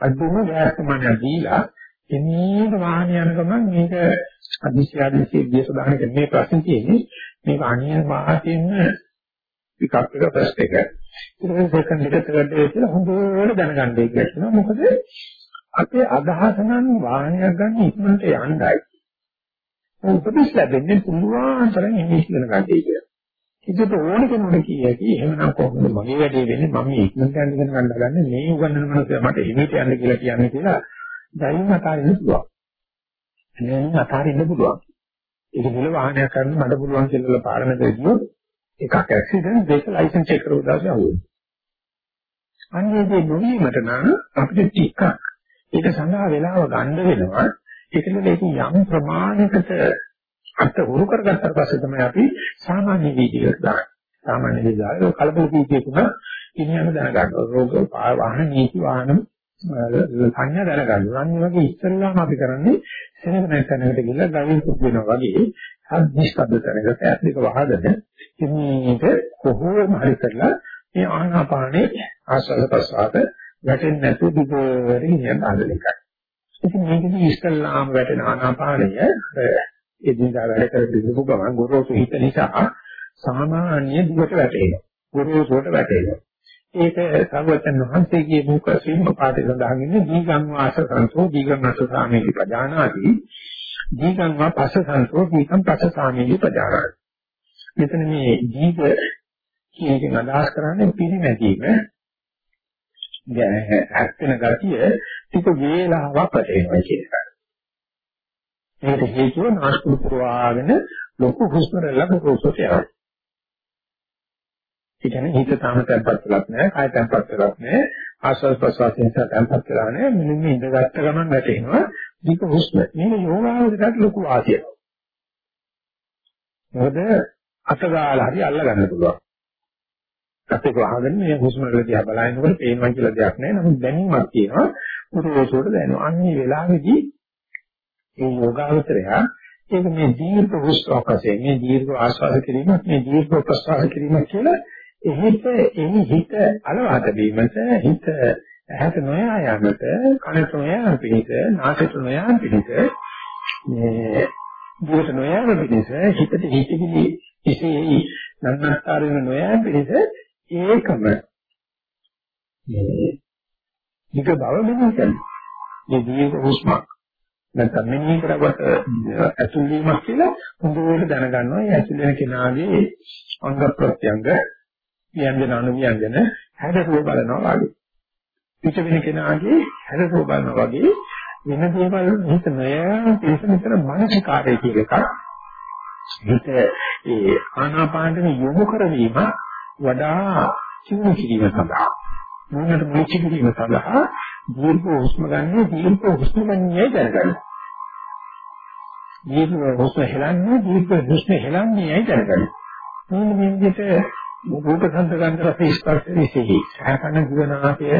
අදුම ව්‍යාසමන දීලා එන්නේ වාහනේ යන ගමන් මේක අදිශය අදිශය ගිය සදාහන මේ ප්‍රශ්නේ තියෙන්නේ. මේක අනියම වාහයෙන් පිකප් එක ෆස්ට් එක. ඊට පස්සේ සෙකන්ඩ් එක තර්ඩ් එක කියලා හොඳට දැනගන්න එක කියනවා මොකද? අපේ අදහස නම් වාහනයක් ගන්න ඉක්මනට යන්නයි. උපදෙස් ලැබෙන්නේ පුළුවන් තරම් ඉංග්‍රීසි ඉගෙන ගන්න කියලා. ඒකට ඕන කෙනෙකුට කියකි එහෙමනම් කොහොමද මගේ වැඩේ වෙන්නේ? මම මේ ඉක්මනට යන්න ඉගෙන ගන්න ගන්නේ? මේ උගන්නන මනස මට එහිට යන්න කියලා කියන්නේ කියලා දැයින් අතාරින්න පුළුවන්. එන්නේ අතාරින්න පුළුවන්. ඒක මුල වාහනයක් ගන්න මට පුළුවන් කියලා පාරමෙත ගියොත් එකක් ඇක්සිඩන්ට් දෙක ලයිසන්ස් චෙක් කරලා දාලා අහුවෙනවා. අන්නේදී නොවීමට නම් අපිට ටිකක් ඒක සඳහා වෙලාව ගන්න වෙනවා. ඒකල මේක යම් ප්‍රමාණයකට අර්ථ උරු කරගත්තාට පස්සේ තමයි අපි සාමාන්‍ය වීදිකේට දාන්නේ. සාමාන්‍ය වීදිකාවේ කලබල වීදිකේකුම ඉනියම දැනගන්න. රෝග වාහන නීති වාහන සංඥා දැනගන්න. අනිත් වගේ ඉස්සෙල්ලාම අපි කරන්නේ සෙනඟ නැත්නම්කට ගිහලා ගවින් කුත් වෙනවා වගේ අනිෂ්පද තැනකට ඇත්තක වහගෙන ඉන්නේක කොහොම හරි කරලා මේ ආනාපානේ ආස්වාද ප්‍රසආද වැටෙන්නේ නැතුව දිගට ගෙනියන්න හදන එකයි. ඉතින් මේකදී ඉස්සල්ලාම වැටෙන ආනාපානය එදිනදා වැඩ කර දිනපු ගමන් ගොරෝසු හිත නිසා සාමාන්‍ය දිගට වැටෙනවා. ගොරෝසුවට වැටෙනවා. ඒක සර්වචන් වහන්සේගේ මුඛ සිම්ම පාඩේ සඳහන් ඉන්නේ දීගං වාස සංසෝ දීගං අස සාමේති පජානාති දීගං වා පස සංසෝ දීගං පස සාමේති පජානාති මෙතන මේ දීග කියන එකෙන් අදහස් කරන්නේ පිළිමැදීම දැන් ඇත්තන ගතිය ටික වේලාවක් පැටේනවා කියන එක. ඒකට හේතුව නාස්පුඩු පුරවාගෙන ලොකු හුස්ම රැල්ලක් රෝසොට යනවා. ඒ කියන්නේ හිත තාම තැම්පත් වෙලක් නැහැ, කාය තැම්පත් වෙලක් නැහැ, ආස්වාද ප්‍රසවාසයෙන් තැම්පත් වෙලා නැහැ. මෙන්න මේ ඉඳගත්ත ගමන් වැටෙනවා. දීක හුස්ම. මේක යෝගාවචරයට ලොකු වාසියක්. මොකද අතගාලා හරි අල්ල ගන්න පුළුවන්. අපේ වහගෙන මේ හුස්ම වල දිහා බලනකොට පේනවා කියලා දෙයක් නැහැ. නමුත් දැනීමක් තියෙනවා. උරෝසුවට දැනෙනවා. අන්නේ වෙලාවේදී මේ යෝගාවචරය ඒක මේ දීර්ඝ හුස්ම වශයෙන් මේ දීර්ඝ ආස්වාද කිරීමක් මේ දීර්ඝ ප්‍රසවාස කිරීමක් කියලා එහෙත් එහි හිත අලවාද වීමට හිත ඇහැට නොයා යාමට කනට නොයා පිණිස නාසයට නොයා පිණිස මේ දුරට නොයා පිණිස හිතට හිතවිලි කිසිෙහි නන්නත්තර වෙන නොයා පිණිස ඒකම මේ වික බව මෙන්න මේ දීර්ඝ හුස්මක් නැත්නම් මෙන්න කරවට ඇතුල් වීමක් කියලා හොඳට දැනගන්නවා. ඒ ඇතුල් වෙන කෙනාගේ අංග ප්‍රත්‍යංග ව්‍යංජන අනුව්‍යංජන හැදරුව බලනවා වගේ. පිට වෙන කෙනාගේ හැදරුව බලනවා වගේ වෙන දේවල් හිත නෑ ඒක විතර මානසිකාරය කියන එකක්. හිත ඒ ආනාපානෙ යොමු කරවීම වඩා සිංහ කිරීම සඳහා මොනකට මුලිච්ච කිරීම සඳහා දීර්ඝ හුස්ම ගන්න දීර්ඝ හුස්ම ගන්නයි දැනගන්න. දීර්ඝ හුස්ම හෙලන්නේ දීර්ඝ හුස්ම හෙලන්නේයි දැනගන්න. මොන මේ විදිහට රූප සංස ගන්ධ රස ස්පර්ශ විශේෂයි. සහකන ජීවනාතය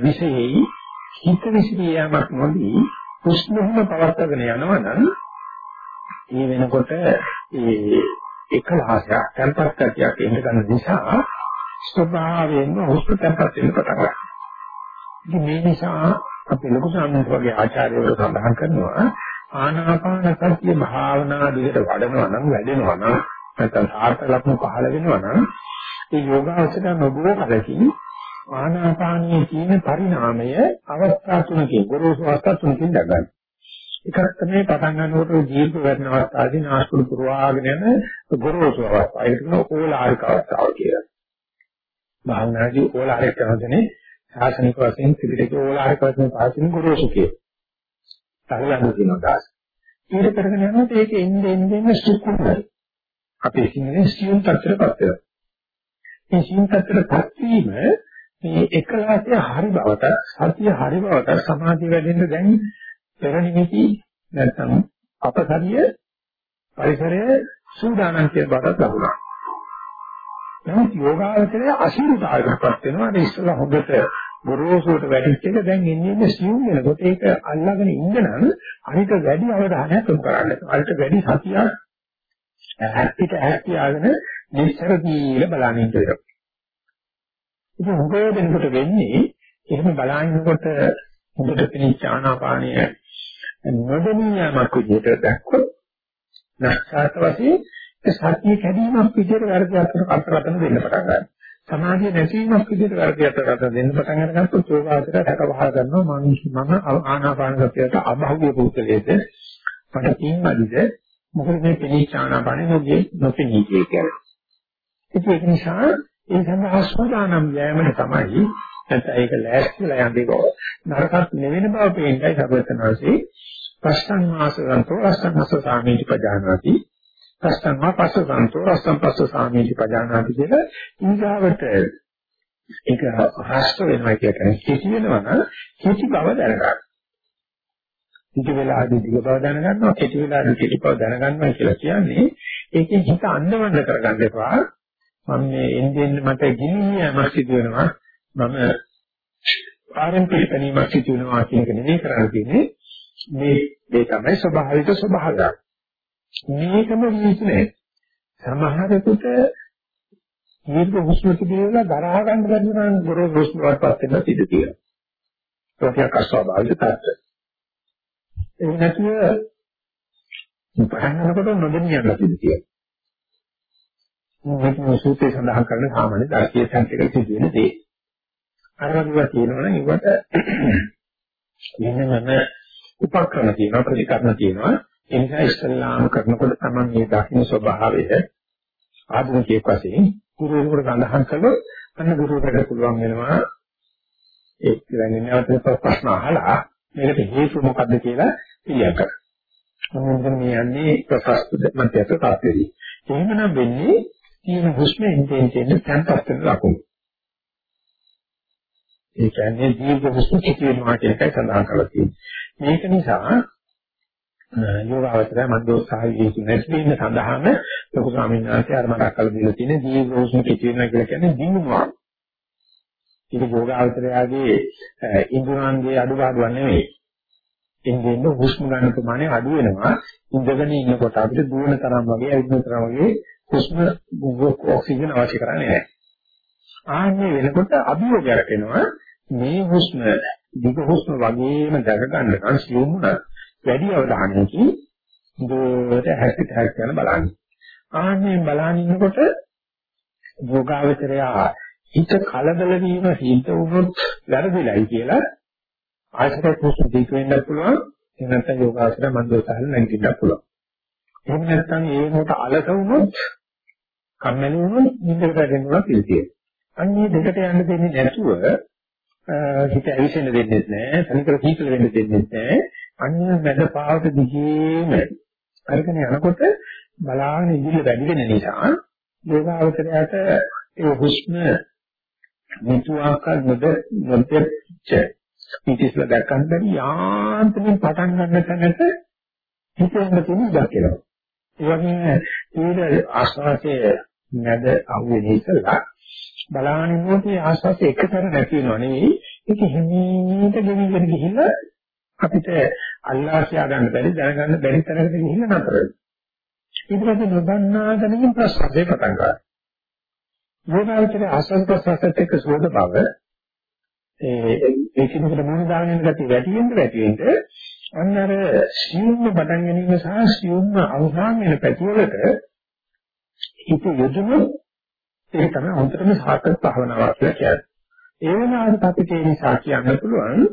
විශේෂයි. හිත විශ්ලියාමක් නොදී හුස්මම පවත්වාගෙන යනවා නම් ඒ වෙනකොට ඒ එකලහසක් tempat ගතියක් එන්න ගන්න නිසා ස්වභාවයෙන්ම හුස්ම tempat වෙන්න පටන් ගන්නවා. ඉතින් මේ නිසා අපි ලොකු සාමණේර වගේ ආචාර්යවරු සඳහන් කරනවා ආනාපාන සතිය භාවනා දිහට වඩනවා නම් වැඩෙනවා නම් නැත්නම් සාර්ථක ලක්ෂණ පහළ වෙනවා නම් ඒ යෝගාවචර නොබෝ කලකින් ආනාපානයේ තියෙන පරිණාමය අවස්ථා තුනකින් ගොරෝසු අවස්ථා තුනකින් දගන්න. එකක් තමයි පටන් ගන්නකොට දීර්ඝ වෙන අවස්ථාවේදී නාස්පුඩු පුරවාගෙන යන ගොරෝසු අවස්ථාව. ඒක තමයි ඕලාරික අවස්ථාව කියලා. භාවනාදී ඕලාරික කරනදනේ සාසනික වශයෙන් ත්‍රිපිටකයේ ඕලාරික වශයෙන් පාසින් ගොරෝසු කියලා. තහලන්න තියෙනවා දාස්. ඊට කරගෙන යනකොට ඒක එන්නේ එන්නේ සුකුමයි. අපේ සිංහලෙන් සියුම් තත්ත්වයටපත් වෙනවා. මේ සියුම් තත්ත්වයටපත් වීම මේ එකලාසයේ හරි බවට සතිය හරි බවට සමාධිය වැඩෙන්න දැන් පෙර නිමිති නැත්නම් අපසරිය පරිසරය සූදානම් කියන බවට ලබනවා. නමුත් යෝගාවචරය අසීරුතාවයකටපත් වෙනවා. ඒ ඉස්සලා හොඳට ගොරෝසුට වැඩිච්ච එක දැන් එන්නේ ඉන්නේ සියුම් වෙනකොට ඒක අල්ලගෙන ඉන්නනම් අනික වැඩි අවධානයක් යොමු කරන්න. අනිට වැඩි සතියක් ඇත්තට ඇත්ත යාගෙන නිස්සර දීලා බලන්න ඉන්නවා. ඉතින් හොඳ දෙනකොට වෙන්නේ එහෙම බලනකොට හොඳට පිළිච්ච ආනාපානය නොදෙනියමක් විදිහට දැක්කොත් නැස්සාත වශයෙන් සතිය කැඩීමක් විදිහට වැරදි අතර කල්පරතන දෙන්න පටන් ගන්නවා. සමාධිය නැතිවීමක් විදිහට වැරදි අතර දෙන්න පටන් අරගත්තොත් යෝගාචරය හැකවහ ගන්නවා මම මම ආනාපාන සතියට අභෞවිය පුද්ගලයේද මට තින්මදිද මොකද මේ පිළිචානාපානේ නොගේ නොපෙනී කියන්නේ. ඒක නිසා ඒ සඳහා සූදානම් යෑමන තමයි නැත්නම් ඒක ලෑස්තිලා යන්නේ කො නරකත් නෙවෙන බව පේන්නයි සබතනාසේ පස්සන් මාසයන්තෝ අස්සනස සාමීති පජානාති පස්සන් මා පස්සන්තෝ අස්සන් පස්ස සාමීති පජානාති කියලා ඊගාවට ඒක රාෂ්ට්‍ර වෙනවා කියන්නේ කිසි වෙනවා නම් කිසි බව දැනගන්න. ටික වෙලාවදී දිග බව දැනගන්නවා කෙටි වෙලාවදී කෙටි බව දැනගන්නවා කියලා කියන්නේ ඒකෙන් හිත අන්දවන්න කරගන්න එපා. මම මේ එන්නේ මට ගිනියමක් සිදු වෙනවා මම පාරම්පරික පැනීමක් සිදු වෙනවා කියන එක නෙමෙයි කරන්න තියෙන්නේ. මේ මේ තමයි ස්වභාවික ස්වභාවය. මේකම විශ්නේ සමහරෙකුට දීර්ඝ හුස්ම තිබෙලා දරා ගන්න බැරි නම් ගොරෝසු හුස්ම වලටපත් වෙන්න ඉඩ තියෙනවා. ඒක අස්වාභාවික තත්ත්වය. ඒ නැතුව පටන් ගන්නකොට නොදෙනියන්න ඉඩ තියෙනවා. මේක සූත්‍රයේ සඳහන් කරන සාමාන්‍ය දර්ශීය සංකේතයක සිදුවෙන දේ. අර වගේ තියෙනවනම් ඒවට වෙනම උපක්‍රම තියෙනවා ප්‍රතිකරණ තියෙනවා. ඒ නිසා ඉස්ලාම කරනකොට තමයි මේ දකින්න ස්වභාවය ආධුනිකයෙක් වශයෙන් ගුරුවරයෙකුට සඳහන් කළොත් අන්න ගුරුවරයාට පුළුවන් වෙනවා ඒ කියන්නේ නැවත ප්‍රශ්න අහලා මේකට හේතු මොකද්ද කියලා පිළියම් කරන්න. මොකද මේ යන්නේ ප්‍රසස්ත මන්ත්‍යත තාපෙදී. එහෙමනම් වෙන්නේ තියෙන හුස්ම ඉන්ටෙන් තියෙන තැන්පත් වෙන ලකුණු. ඒ කියන්නේ දීර්ඝ හුස්ම කිති වෙනවා කියන එකයි සඳහන් කරලා තියෙන්නේ. මේක නිසා යෝගාවචරය මන්දෝත්සාහී නැති වෙන සඳහාම ලොකු ස්වාමීන් වහන්සේ අර මතක් කරලා දීලා තියෙන දීර්ඝ හුස්ම කිති වෙනවා කියලා කියන්නේ දිනුවා. ඒක යෝගාවචරයගේ ඉන්ද්‍රයන්ගේ අඩුපාඩුවක් නෙවෙයි. එන්නේ හුස්ම ගන්න ප්‍රමාණය අඩු වෙනවා. ඉඳගෙන ඉන්නකොට අපිට දුවන තරම් වගේ ඇවිදින තරම් වගේ හුස්ම ඔක්සිජන් අවශ්‍ය කරන්නේ නැහැ. ආන්නේ වෙනකොට අභියෝගයක් එනවා මේ හුස්ම දිග හුස්ම වගේම දැක ගන්න නම් සියුම්ුණා වැඩි අවධානයකින් දුරට හැසිට හැසිට යන බලන්න. ආන්නේ බලන ඉන්නකොට යෝගාවචරයා හිත කලබල වීම හිත වුණොත් වැරදිලයි කියලා ආයතන හුස්ම දීක වෙන්න පුළුවන්. එහෙම නැත්නම් යෝගාවචරය මන්දෝසහල නැගිටින්න පුළුවන්. එහෙම නැත්නම් ඒ මොකට අලස වුණොත් කම්මැලි වුණොත් නිදකට වැටෙනවා කියලා. අන්නේ දෙකට යන්න දෙන්නේ නැතුව හිත ඇවිසෙන්න දෙන්නේ නැහැ. තනිකර සීතල වෙන්න දෙන්නේ නැහැ. අන්න මැද පාවත දිගේම අරගෙන යනකොට බලාගෙන ඉඳිල්ල වැඩි වෙන නිසා යෝගාවචරයට ඒ හුස්ම නිතුආකාර නොද නොදෙච්ච පිටිස්ල දැක්කන් බැරි යාන්ත්‍රයෙන් පටන් ගන්න තැනට හිතෙන්න තියෙන ඉඩක් කියලා. ඒ වගේම ඊට ආස්වාදයේ නැද අහුවෙන ඉස්සලා බලාගෙන ඉන්නකොට ආස්වාදයේ එකතර නැති වෙනව නෙවෙයි ඒක හිමීට ගෙවිගෙන ගිහිල්ලා අපිට අල්ලා කියා ගන්න බැරි දැනගන්න බැරි තැනකට ගිහින් නතර වෙනවා. ඊට පස්සේ නොදන්නා දැනකින් ප්‍රශ්නේ පටන් ගන්නවා. යෝගාවචරයේ ආසන්න ප්‍රසස්සත් එක්ක සෝද බව ඒ ඒකිනකට මොන දාගෙන ගතිය වැඩි වෙන වැඩි වෙන අන්න අර සියුම්ම පටන් ගැනීම සහ සියුම්ම අවසාන වෙන පැතිවලට හිත යොදමු ඒක තමයි අන්තරම සාර්ථක භාවනාවක් කියලා කියන්නේ. ඒ වෙනාට අපිට ඒ නිසා කියන්න පුළුවන්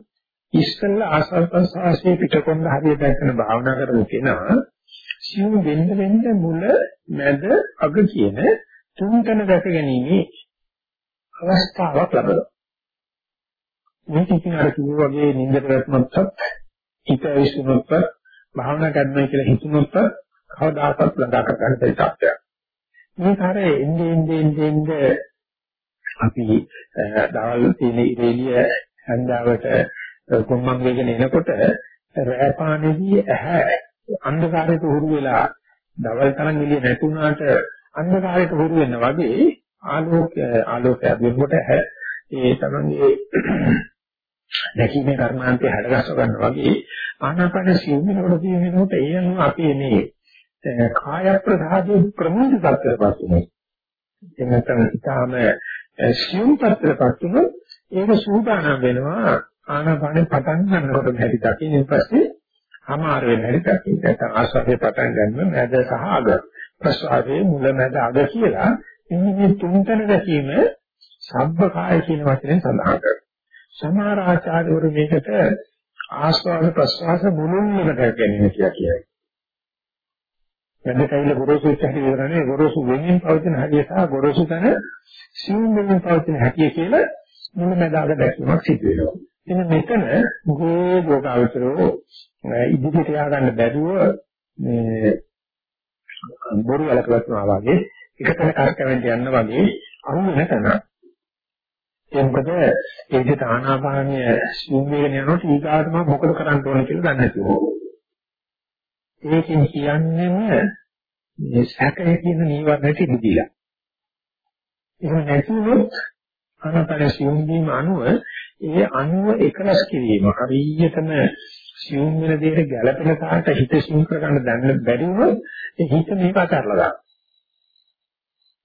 ඉස්සෙල්ලා ආසල් ප්‍රසආසයේ පිටකොන්ද හරියට දැක්කන භාවනා කරමු කෙනා සියුම් වෙන්න වෙන්න මුල මැද අග කියන තුන්තන දැක ගැනීමේ අවස්ථාවක් ලැබෙනවා. මේක ඉතින් අර කිව්වා වගේ නින්දට වැටුනොත් හිත විශ්ුනොත් භාවනා කරනවා කියලා හිතුනොත් කවදාකවත් ළඟා කර ගන්න බැරි තත්ත්වයක්. මේ කාර්යයේ එන්නේ එන්නේ එන්නේ අපි දවල් තියෙන ඉරේලිය හන්දාවට කොම්මන් වේගෙන එනකොට රෑපානේදී ඇහැ අන්ධකාරයට හුරු වෙලා දවල් තරම් එළිය නැතුණාට අන්ධකාරයට හුරු වෙන වගේ ආලෝක ආලෝකය වෙනකොට ඇහැ ඒ තමන්ගේ දැකීමේ කර්මාන්තය හැඩගස්ව ගන්නවා වගේ ආනාපාන සිවුමිනකොට තියෙනකොට ඒ අනුව අපි මේ කාය ප්‍රසාදයේ ප්‍රමුඛ තත්ත්වයකට පස්සේ එනතන ඊටාම සිවුම් තත්ත්වයකට ඒක සූදානම් වෙනවා ආනාපානෙ පටන් ගන්නකොට හැටි දකින්න ඊපස්සේ අමාරු වෙන හැටි දකින්න. නැත්නම් ආස්වාදේ පටන් ගන්න මැද සහ අග. ප්‍රසාදේ මුල මැද අග කියලා මේ තුන්තන දැකීම සබ්බකාය කියන වචනේ සඳහන් කරනවා. සමහර ආචාර්යවරු මේකට ආස්වාද ප්‍රසවාස මුලින්ම දැක ගැනීම කියලා කියයි. එන්න කයිල ගොරෝසු ඉච්ඡහරි විවරණේ ගොරෝසු වෙනින් පවතින හරිය සහ ගොරෝසු තන සිවුම් වෙනින් පවතින හැටි කියලා මුල මැද අග දැකීමක් සිදු වෙනවා. එන්න මෙතන ගෝ භෝගාවචරෝ ඉදිරියට ය아가න්න බැරුව මේ බොරු වලකවත්නවා වගේ එකතන කරකවෙන්න යන්න වගේ අහු වෙන තැන. ඒ මොකද ඒ විදිහට ආනාපානය සිුම්වේගෙන යනකොට ඊගාට මම මොකද කරන්න ඕන කියලා දන්නේ නැතුව. ඒකෙන් කියන්නේම මේ සැකේ කියන නීවරණයට ඉදිරිලා. එහෙම නැතිවොත් ආනාපාන සිුම්වීම අනුව ඒ අනුව එකලස් කිරීම හරියටම සියුම් වෙන දෙයට ගැළපෙන තාට හිත සියුම් කරගන්න දැන්න බැරි වුණොත් ඒ හිත මේක අතහැරලා දානවා.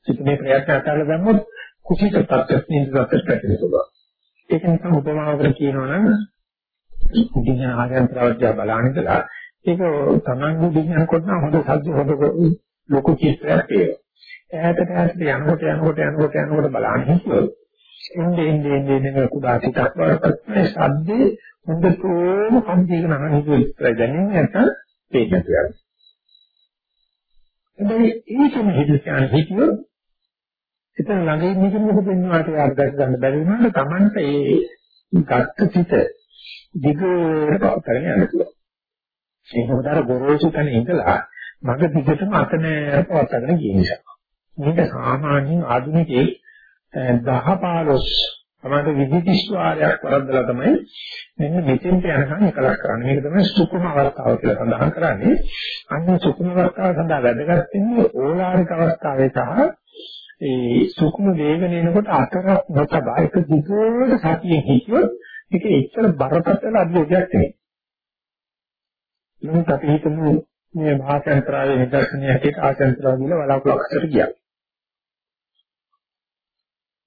සිතේ ප්‍රයත්න අතහැරලා දැම්මොත් කුසීත තත්ත්වෙත් නින්ද තත්ත්වෙත් පැටලෙන්න පුළුවන්. ඒක නිසා උපමාවකට කියනවා නම් ඉතින් ආයන්තරවත්ය බලන්න ඉතලා ඒක තමන්ගේ දිහා කොට නම් හොඳ සද්ද හොඳ ලොකු චිත්‍රයක් ඒක. ඈතට ඈතට යනකොට යනකොට යනකොට යනකොට බලන්න හිතුවොත් එන්නේ එන්නේ එන්නේ කුඩා සිතක් වරපත් මේ සද්දේ හොඳටම කම්පීකන අනිත් විතර දැනෙන්නේ නැත්නම් තේජස් යනවා. හැබැයි ඒකම හිතන හිතියොත් එතන ළඟ ඉන්න කෙනෙකුට පෙන්වාට අර්ථයක් ගන්න බැරි වුණාට Tamanta ඒ ගත්ත සිත දිගට පවත්වාගෙන යන්න පුළුවන්. ඒක උදාර ගොරෝසු තැන ඉඳලා මග දිගටම අත නෑ පවත්වාගෙන ගිය නිසා. මේක සාමාන්‍යයෙන් ආධුනිකයේ 10 15 තමයි විදිතිස් වාරයක් වරද්දලා තමයි මෙන්න මෙතෙන්ට යනකම් එකලස් කරන්නේ. මේක තමයි සුකුම අවස්ථාව කියලා සඳහන් කරන්නේ. අන්න සුකුම අවස්ථාව සඳහා වැදගත් වෙන්නේ ඕලාරික අවස්ථාවේ සහ ඒ සුකුම වේගන එනකොට අතරක් නොතබා එක දිගට සතියෙන් හිටියොත් ඒක එච්චර බරපතල අභියෝගයක් නෙවෙයි. නමුත් අපි හිතමු මේ මහාචන්ත්‍රාවේ නිදර්ශනය හැටියට ආචන්ත්‍රාව කියලා වලාකුළු අක්ෂර ගියා.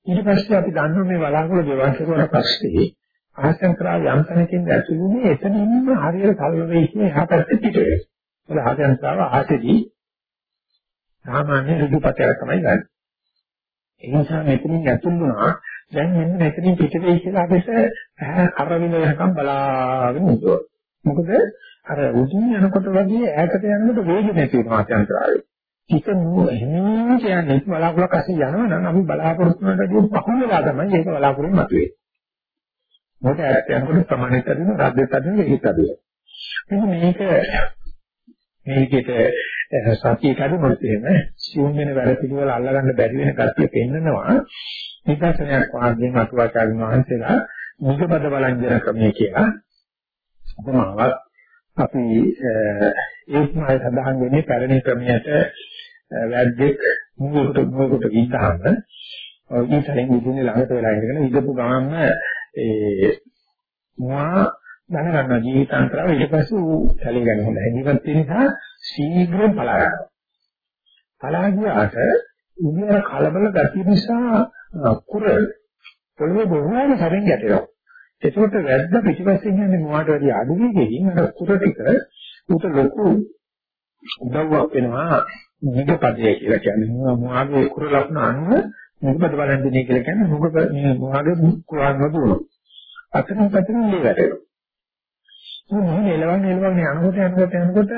ඊට පස්සේ අපි දන්නවා මේ වලාකුළු දෙවංශ කරන පස්සේ ආසංකරා යම් තැනකින් ඇතුළුනේ එතනින්ම හරියට කල්වේ ඉන්නේ එහා පැත්තේ පිට වෙනවා. ඒක ආසංකරාව ආසෙදී සාමාන්‍ය ඍජුපතය තමයි ගන්න. ඒ නිසා මෙතනින් ඇතුළුනා දැන් මෙන්න මෙතනින් පිට වෙයි කියලා අපිට කරවින වෙනකම් බලාගෙන ඉන්නවා. මොකද අර උදින් යනකොට වගේ ඈතට යනකොට වේග නැති වෙනවා ආසංකරාවේ. හිත නෝ එහෙම කියන්නේ බලාපොරොත්තු අසින් යනවා නම් අපි බලාපොරොත්තු වලට පහු වෙලා තමයි ඒක බලාපොරොත්තු මතුවේ. මොකද ඇත්ත යනකොට ප්‍රමාණිත වෙන රාජ්‍යත් අදින වෙහිත් අදින. මේක මේකෙට සතිය කඩුනොත් එහෙම සිවුම් වෙන වැඩ පිළිවෙල අල්ලගන්න බැරි වෙන කතිය පෙන්නනවා. නිදර්ශනයක් වාග්යෙන් අතුවාචාරින් වහන්සේලා මුගපද බලංජන ක්‍රමය කියලා උපමාවක් අපි ඒකමයි සඳහන් වෙන්නේ පැරණි ක්‍රමයට වැද්දෙක් මුගුට මුගුට ගිහින් ඊතරින් ඉදින්නේ ළඟට වෙලා ඉඳගෙන ඉඳපු ගමන්ම ඒ මා දැනගන්න ජීවිතාන්තරව ඊට පස්සේ ඌ සැලී ගන්න හොඳ හැදිවත් තියෙන නිසා ශීඝ්‍රයෙන් පලා යනවා. පලා ගියාට උදේට කලබල ගැටි නිසා කුර පොළවේ බොහෝම සැරෙන් ගැටෙනවා. ඒකට වැද්ද පිටිපස්සෙන් යන්නේ මොකට වැඩි අඩු වේගකින් අර කුර ටික උට ලොකු උදව්වක් වෙනවා නිග පදය කියලා කියන්නේ මොහාගේ කුර ලක්ෂණ අනුව මොකද බලන් දෙන්නේ කියලා කියන්නේ මොකද මේ මොහාගේ කුරාන්ව දුවනවා. අතන පැතන ඉලි වැටෙනවා. මොහොන එලවන්න එලවන්න යනකොට යනකොට යනකොට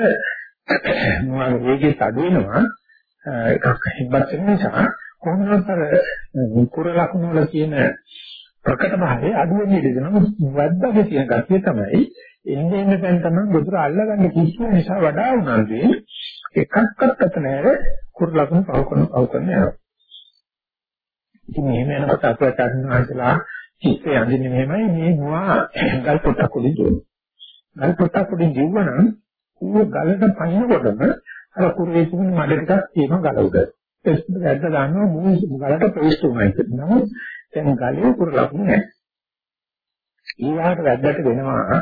මොහාගේ වේගය අඩු වෙනවා. එකක් හිබ්බත් වෙන නිසා කොහොමද අර කුර ලක්ෂණ වල තියෙන ප්‍රකට භාවය අඩු වෙන්නේ දෙනවා. වද්දාගේ තියෙන ගැතිය තමයි එන්නේ එන්න තැන තමයි ගොදුර අල්ලගන්න කිසිම නිසා වඩා උනන්දුවේ එකක්වත් අත නැහැ කුරුලකුණු පව කරන පව කරන යනවා. ඉතින් මෙහෙම යනකොට අපේ කර්ණාන්තලා හිතේ අඳින්නේ මෙහෙමයි මේ මොවා ගල් පොට්ටක් උඩින් දුවනවා. ගල් පොට්ටක් උඩින් දිව්වනම් ඌ ගලට පනිනකොටම අර කුරුවේ තිබුණ මඩ ටිකක් තියෙන ගල උඩ. ඒක වැද්ද ගන්නවා මූ ගලට ප්‍රවිෂ්ඨ වුණා කියලා. නමුත් දැන් ගලේ කුරුලකුණු නැහැ. ඊළාට වැද්දට වෙනවා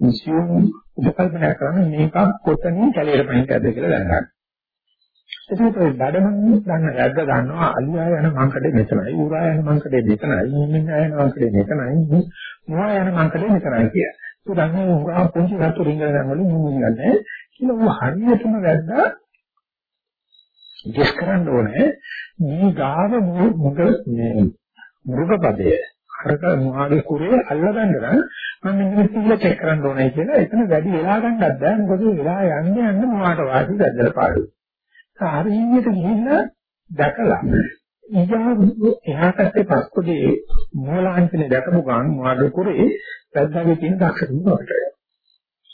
මිසියුම් උපකල්පනා කරන මේක කොතනින් කැලේට පනින්නද කියලා දැනගන්න. එතකොට බඩමන් ගන්න රැද්ද ගන්නවා අලියා යන මංකඩේ මෙතනයි, ඌරා යන මංකඩේ මෙතනයි, මිනිහා යන මංකඩේ මෙතනයි, මොහා යන මංකඩේ මෙතනයි කිය. ඒ දන්නේ උගා පොන්චි රතු රිංගන ගන්නවලු මුමුන්නේ කියලා ඌ හරියටම වැද්දා දෙස් කරන්න ඕනේ මේ ගාව මුග මේ මුරුගපදයේ අරක මොහාගේ කුරේ අල්ලගන්න නම් මම මෙන්න කියලා චෙක් කරන්න ඕනේ කියලා එතන වැඩි වෙලා ගන්නත් බෑ මොකද වෙලා යන්නේ යන්නේ මොහාට වාසි දැදලා පාඩු. හරියට ගිහිල්ලා දැකලා ඊගා එහා පැත්තේ පස්කොඩේ මූලාංශනේ දැකපු ගමන් මොහාගේ කුරේ වැද්දාගේ තියෙන දක්ෂකම වලට.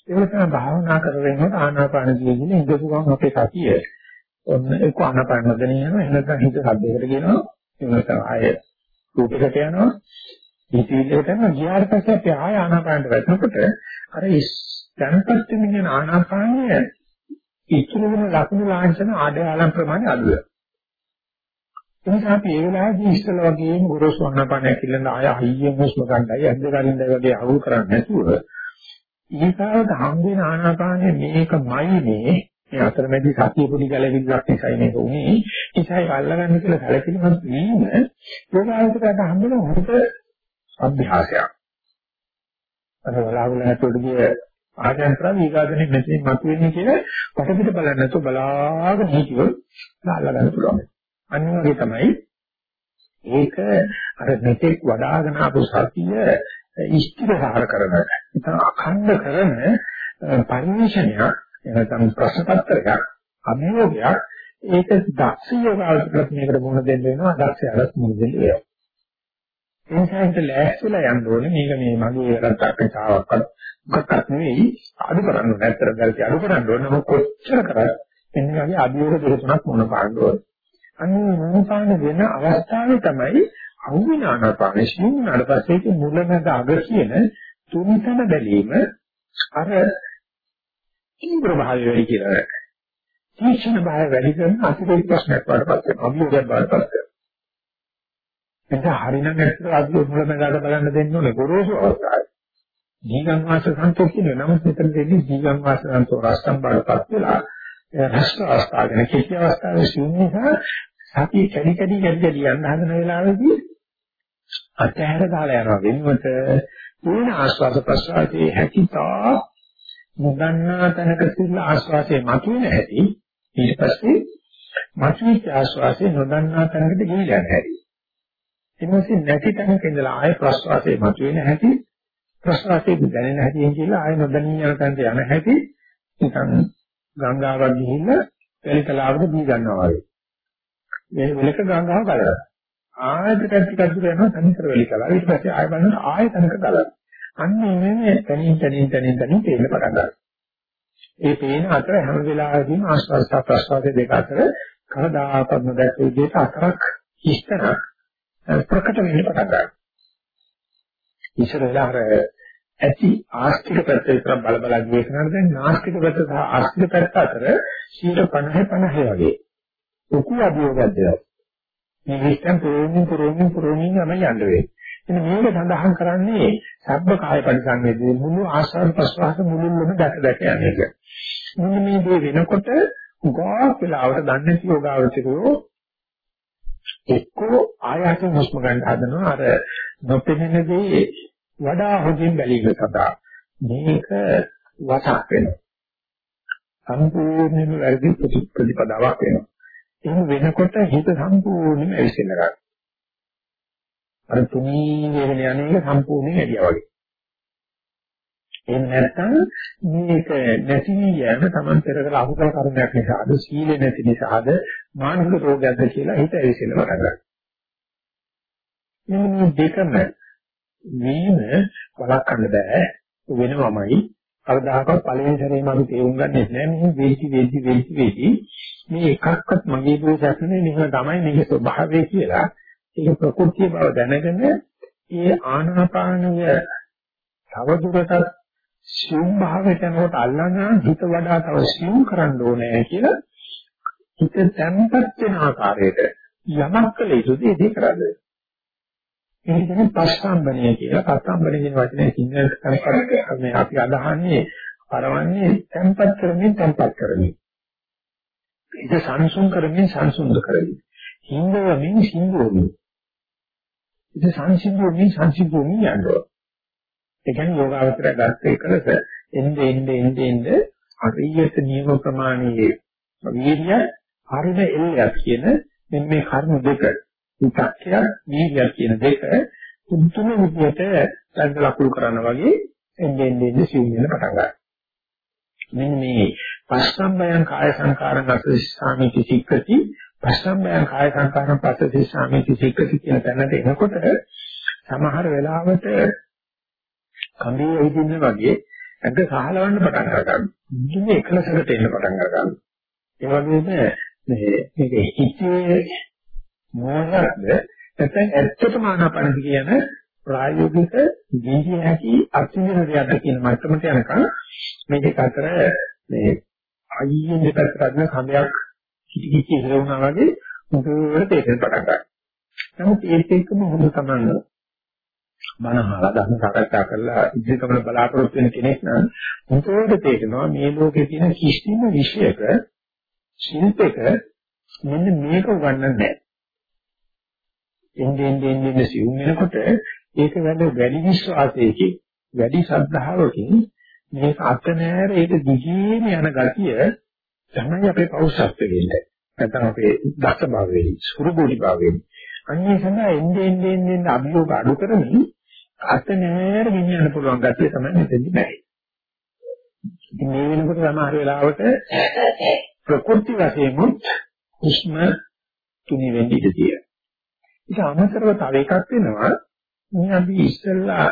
ඒක තමයි භාවනා කරගෙන ආනාපාන දිගින් ඉඳපු ගමන් අපේ සතිය ඔන්න ඒක ආනාපාන නදගෙන යනවා එහෙනම් හිත සද්දයකට කියනවා එහෙනම් ආය රූපයකට යනවා හිතවිල්ලට යනවා ගියාට පස්සේ අපි ආය ආනාපානට වැටෙනකොට අර දැනපත් වෙන ආනාපානය ඉතුරු වෙන ලකුණු ලාංඡන ආඩයාලම් ප්‍රමාණය අඩු වෙනවා. එනිසා අපි ඒ වෙලාවේදී ඉස්සෙල්ලා වගේම ගොරෝසු ආනාපානය කියලා ආය හයියෙන් හුස්ම ගන්නයි අද්ද ගන්නයි වගේ අවුල් කරන්නේ නැතුව ඊසාවට හම් වෙන ආනාපානය මේකමයි මේ මේ අතරමැදි සතිය පුඩි ගැලවිල්ලක් නිසායි මේක උනේ. ඒසයි අල්ලගන්න කියලා සැලකිලිමත් වීම යෝගාවචරයට හම්බෙන හොඳ අභ්‍යාසයක්. අර වලාගුල හැටට ගිය ආජන්ත්‍රා විගාදනේ මෙතනින් මතුවෙන්නේ කියලා පටපිට බලන්න නැතුව බලාගෙන හිටියොත් අල්ලගන්න පුළුවන්. අනිත් වගේ තමයි ඒක අර මෙතෙක් වඩාගෙන ආපු සතිය ඉෂ්ටිරහාර කරන ඉතින් අඛණ්ඩ කරන පරිශ්‍රණයක් එනකම් ප්‍රශ්න පත්‍රයක් අභියෝගයක් ඒක දක්ෂ යෝගාවචරයක් මේකට මුහුණ දෙන්න වෙනවා දක්ෂයාට මුහුණ දෙන්න වෙනවා. එනිසාට ලෑස්තිලා යන්න ඕනේ. මේක මේ මගේ රටාවක්වත් මොකක්වත් නෙවෙයි. අඩු කරන්න ඕනේ. නැත්තර දැල්ටි අඩු කරන්න ඕනේ. මොක කොච්චර කරත් එන්නේ වගේ අභියෝග දෙකක් මොන පාන්න ඕනේ අන්නේ මොනපාන වෙන අවස්ථාවේ තමයි අහුවිනානපාන ශීුණාට පස්සේ ඒක මුලමඳ අග කියන තුන්තන බැලීම අර තීව්‍ර භාවය වැඩි කියලා. තීක්ෂණ භාවය වැඩි කරන අතිරේක ප්‍රශ්නයක් වඩපත් වෙනවා. අභියෝගයක් වඩපත් වෙනවා. එතන හරිනම් ඇත්තට අභියෝග මුලමඳාට බලන්න දෙන්න ඕනේ ගොරෝසු අවස්ථාවේ. දීගං වාස සන්තෝ කියන්නේ නමුත් මෙතන දෙන්නේ දීගං වාස සන්තෝ රාස්තම් බාඩපත් වෙලා රාෂ්ට්‍ර අවස්ථාවගෙන කිසි අවස්ථාවේ ශූන්‍ය සහ සතිය කැඩි කැඩි කැඩි කැඩි යන හදන වෙලාවේදී අත්හැර දාලා යනවා වෙනුවට ඕන ආස්වාද ප්‍රසආතේ හැකිතා නොදන්නා තැනක සිල්ල ආස්වාදයේ මතුවෙන හැටි ඊට පස්සේ මතුවෙච්ච ආස්වාදයේ නොදන්නා තැනකට ගිහිලා යන හැටි ඊමණසේ නැති තැනක ඉඳලා ආය ප්‍රස්වාසයේ මතුවෙන හැටි ප්‍රස්වාසයේ දැනෙන හැටි කියලා ආය නොදැනී යන තැනට යන හැටි නිකන් ගංගාවක් ගිහිල්ලා වෙලිකලාවකට දී ගන්නවා වගේ මේ වෙලක ගංගාව ගලනවා ආයෙත් ටිකක් දුර යනවා තනිකර වෙලි කළා. ඊට පස්සේ ආයෙ බලන ආයෙ තනක ගලනවා. අන්න මේ තනින් තනින් තනින් තනින් තේරෙන්න පටන් ගන්නවා. ඒ පේන අතර හැම වෙලාවෙදීම ආස්වාද ප්‍රසවාස දෙක අතර කවදාකවත් නොදැක්ක විදිහට අතරක් ඉස්තර ප්‍රකට වෙන්න පටන් ගන්නවා. ඉස්සරහලා අර ඇති ආස්තික පැත්ත විතර බල බල ගියේ කරන්නේ දැන් නාස්තික පැත්ත සහ ආස්තික පැත්ත අතර 50 50 වගේ. උකු අභියෝගයක් දෙනවා. මේ විස්තර පුරෝණින් පුරෝණින් පුරෝණින් යම යන්න වේ. එන්න මේක සඳහන් කරන්නේ සබ්බ කාය පරිසංවේදී මුළු ආශ්‍රව ප්‍රසවාස මුලින්ම දැක දැක යන්නේ. මුන්න මේ දේ වෙනකොට ගොඩක් වෙලාවට දන්නේ නැති යෝගාවචරයෝ එක්කෝ ආයතන හුස්ම ගන්න හදනවා අර නොපෙනෙන දේ වඩා හොඳින් බැලීම සඳහා මේක වසක් වෙනවා. සම්පූර්ණයෙන්ම වැඩි ප්‍රතිපදාවක් වෙනවා. එහෙම වෙනකොට හිත සම්පූර්ණයෙන්ම ඇවිස්සෙන්න ගන්නවා. අර තුනී වේගන යන්නේ සම්පූර්ණයෙන් ඇදියා වගේ. එහෙම නැත්නම් මේක නැති යෑම Taman පෙර කළ අකුසල කර්මයක් නිසාද සීල නැති නිසාද මානසික රෝගයක්ද කියලා හිත ඇවිස්සෙන්න පටන් ගන්නවා. මේ දෙකම වීම වළක්වන්න බෑ. වෙනවමයි. කවදාකවත් පළවෙනි සැරේම අපි තේරුම් ගන්නෙ නැහැ මේ වෙච්චි වෙච්චි වෙච්චි වෙච්චි මේ එකක්වත් මගේ දෝෂයක් නෙවෙයි. මෙහෙම තමයි මේකේ ස්වභාවය කියලා. ඒක ප්‍රകൃතිය බව දැනගෙන ඒ ආනාපානය තවදුරටත් සිව් භාවයට යනකොට අල්ලන්න හිත වඩා තව සිව් කරන්න ඕනේ කියලා හිත තැම්පත් වෙන ආකාරයට යමක් කළ යුතුද ඒ කරන්නේ ඒක තමයි පස්සම්බණය කියලා. පස්සම්බණය කියන වචනේ සිංහලට කරපත් මේ අපි අදහන්නේ පරවන්නේ tempat කරමින් tempat කරමින්. ඒක සංසුන් කරමින් සංසුන්ද කරමින්. හිඳවමින් හිඳවමින්. ඒක සංසිඳුමින් සංසිඳුමින් යනවා. ඒ කියන්නේ යෝගාවචරය ගත්ත එකලස එnde එnde එnde එnde අරියත නියම ප්‍රමාණයේ වීර්ය හරින එල්ලයක් කියන මෙන්න මේ කර්ම දෙක විචක්කය වීර්යය කියන දෙක තුන්තුන විදිහට දැන් ලකුණු කරනවා වගේ එන්නේ එන්නේ සිව් වෙන පටන් ගන්නවා. මෙන්න මේ පස්සම්බයං කාය සංකාරං අසසාමිති සික්කති පස්සම්බයං කාය සංකාරං පස්සසාමිති සික්කති කියන තැනට එනකොට සමහර වෙලාවට කඹේ ඇවිදින්න වගේ ඇඟ සහලවන්න පටන් ගන්නවා. ඉන්නේ එකලසකට එන්න පටන් ගන්නවා. ඒ වගේම මේ මේක හිතේ මොනවාද නැත්නම් ඇත්තටම ආනාපානසති කියන ප්‍රායෝගික දීහිය හැකි අත්විඳින දෙයක් කියන මට්ටමට යනකම් මේක අතර මේ අයියෙන් දෙපැත්තට අදින කඳයක් කිටි කිටි ඉහළුණා වගේ මුදුවට තේරෙන්න පටන් ගන්නවා. නමුත් ඒත් එක්කම හොඳ තමයි මනහලා ධර්ම සාකච්ඡා කරලා ඉදිරිකමන බලාපොරොත්තු වෙන කෙනෙක් නම් උන්ට තේරෙනවා මේ ලෝකේ තියෙන කිසිම විශයක ශිල්පයක මෙන්න මේක උගන්වන්නේ නැහැ. එන්නේ එන්නේ එන්නේ සිවුම් වෙනකොට ඒක වැඩ වැඩි විශ්වාසයකින් වැඩි ශ්‍රද්ධාවකින් මේක අත නෑර ඒක දිගින් යන ගතිය තමයි අපේ පෞෂත්ව වෙන්නේ. නැත්නම් අපේ දක්ෂ භාවයේ සුරුබෝලි භාවයේ. අන්නේ සඳහා එන්නේ එන්නේ එන්නේ අභියෝග අඩු කරමින් අත නෑර ගෙනියන්න පුළුවන් ගතිය තමයි මෙතෙන්දි බැහැ. ඉතින් මේ වෙනකොට සමහර වෙලාවට ප්‍රකෘති වශයෙන් හුස්ම තුනි වෙන්නේ ඉඳී. ඒක අමතරව තව එකක් වෙනවා මේ අපි ඉස්සෙල්ලා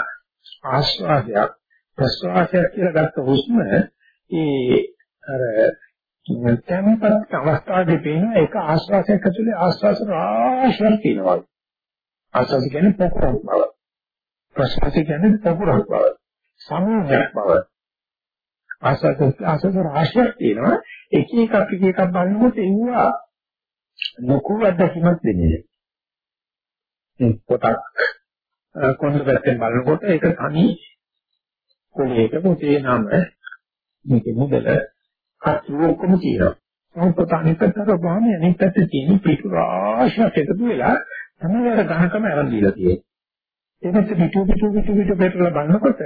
ආශ්වාසයක් ප්‍රශ්වාසයක් කියලා ගත්ත හුස්ම ඒ අර තැම්පත් අවස්ථාවේ පේන එක ආශ්වාසයක් ඇතුලේ ආශ්වාස රාශියක් තියෙනවා. ආශ්වාස කියන්නේ පොකුරක් බව. ප්‍රශ්වාස කියන්නේ පොකුරක් බව. සමූහයක් බව. ආශ්වාස ආශ්වාස රාශියක් තියෙනවා. එක එකක් එක එකක් බලනකොට ඒවා ලොකු අත්දැකීමක් දෙන්නේ. මේ පොතක් කොන්ද පැත්තෙන් බලනකොට ඒක තනි කොලේක පොතේ නම මේක මුදල අතු ඔක්කොම තියෙනවා. නමුත් පොත අනිත් පැත්තට බාම අනිත් පැත්තේ තියෙන පිටු රාශියක් එකතු වෙලා තමයි අර ගහකම අරන් දීලා තියෙන්නේ. ඒකත් පිටු පිටු පිටු පිටු පෙරලා බලනකොට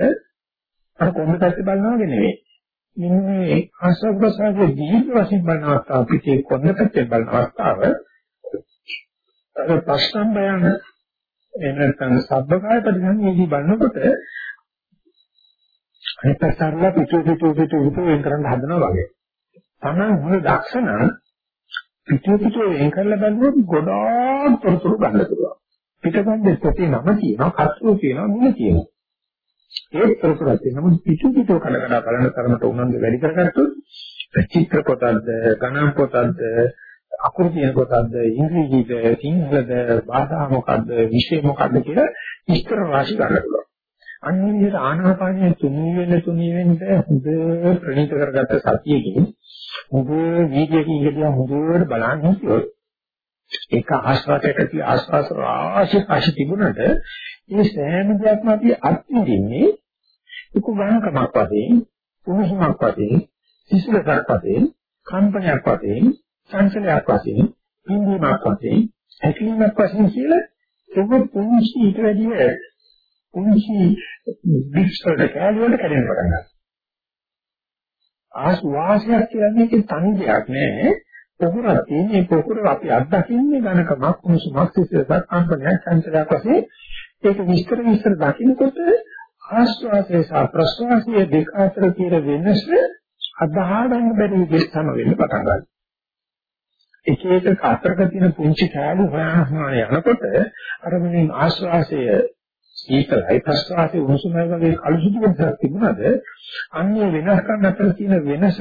අර කොන්ද පැත්තේ බලනවා වගේ නෙවෙයි. මෙන්න මේ ආශ්‍රව ප්‍රසාරයේ දීර්ඝ වශයෙන් බලන අවස්ථාව පිටේ කොන්ද පැත්තේ බලන අවස්ථාව අර ප්‍රශ්න බයන එහෙම නැත්නම් සබ්බකාය පරිසංයේදී බලනකොට අනිත් පැත්තට පිටු පිටු පිටු පිටු වෙන් කරන්න හදනවා වගේ. තමයි මොන දක්ෂණ පිටු පිටු වෙන් කරලා බලනකොට ගොඩාක් තොරතුරු ගන්න පුළුවන්. පිටගන්නේ පොතේ නම තියෙනවා, කස්සෝ තියෙනවා, මුල තියෙනවා. ඒ තොරතුරු තියෙනවා. පිටු පිටු කඩ කඩ බලන තරමට උනන්දු වැඩි කරගත්තොත් චිත්‍ර පොතක්ද, ගණන් පොතක්ද, අකුරු තියෙන කොටද්ද ඉංග්‍රීසිද සිංහලද භාෂා මොකද්ද විෂය මොකද්ද කියලා විස්තර රාශි ගන්න පුළුවන්. අන්නේ විදිහට ආනාපානය තුනී වෙන තුනී වෙන්න හොඳ ප්‍රණීත කරගත්ත සතියකින් හොඳ වීර්යයකින් ඉඳලා හොඳට බලන්න හිටියොත් ඒක ආශ්වාසයක තිය ආශ්වාස රාශි රාශි තිබුණාට මේ සෑම දෙයක්ම අපි අත්විඳින්නේ උකු ගණකමක් වශයෙන් උණුසුමක් වශයෙන් සිසිලසක් වශයෙන් කම්පනයක් වශයෙන් සංකලයක් වශයෙන් ඉන්දියමක් වශයෙන් ඇකිලීමක් වශයෙන් කියලා ඒක පුංචි ඊට වැඩිය පුංචි විස්තර කැලේ වල කැඩෙන පටන් ගන්නවා. ආස්වාසයක් කියන්නේ ඒක තනි දෙයක් නෑ. පොකුරක් තියෙන්නේ පොකුර අපි අත්දකින්නේ ඝනකමක් කුණුසුමක් සිසසක් කම්පනයක් සංකලයක් වශයෙන් ඒක විස්තර විස්තර දකින්නකොට ආස්වාදයේ සහ ප්‍රස්වාසයේ දෙක අතර තියෙන වෙනස අදහා ගන්න බැරි විදිහට සම වෙන්න පටන් ගන්නවා. එක එක අතරක තියෙන පුංචි කෑලි හොයන යනකොට අර මේ ආශ්වාසය සීතලයි ප්‍රශ්වාසයේ උණුසුමයි වගේ කලුසුදු වෙනසක් තිබුණාද අන්නේ වෙනස්කම් අතර තියෙන වෙනස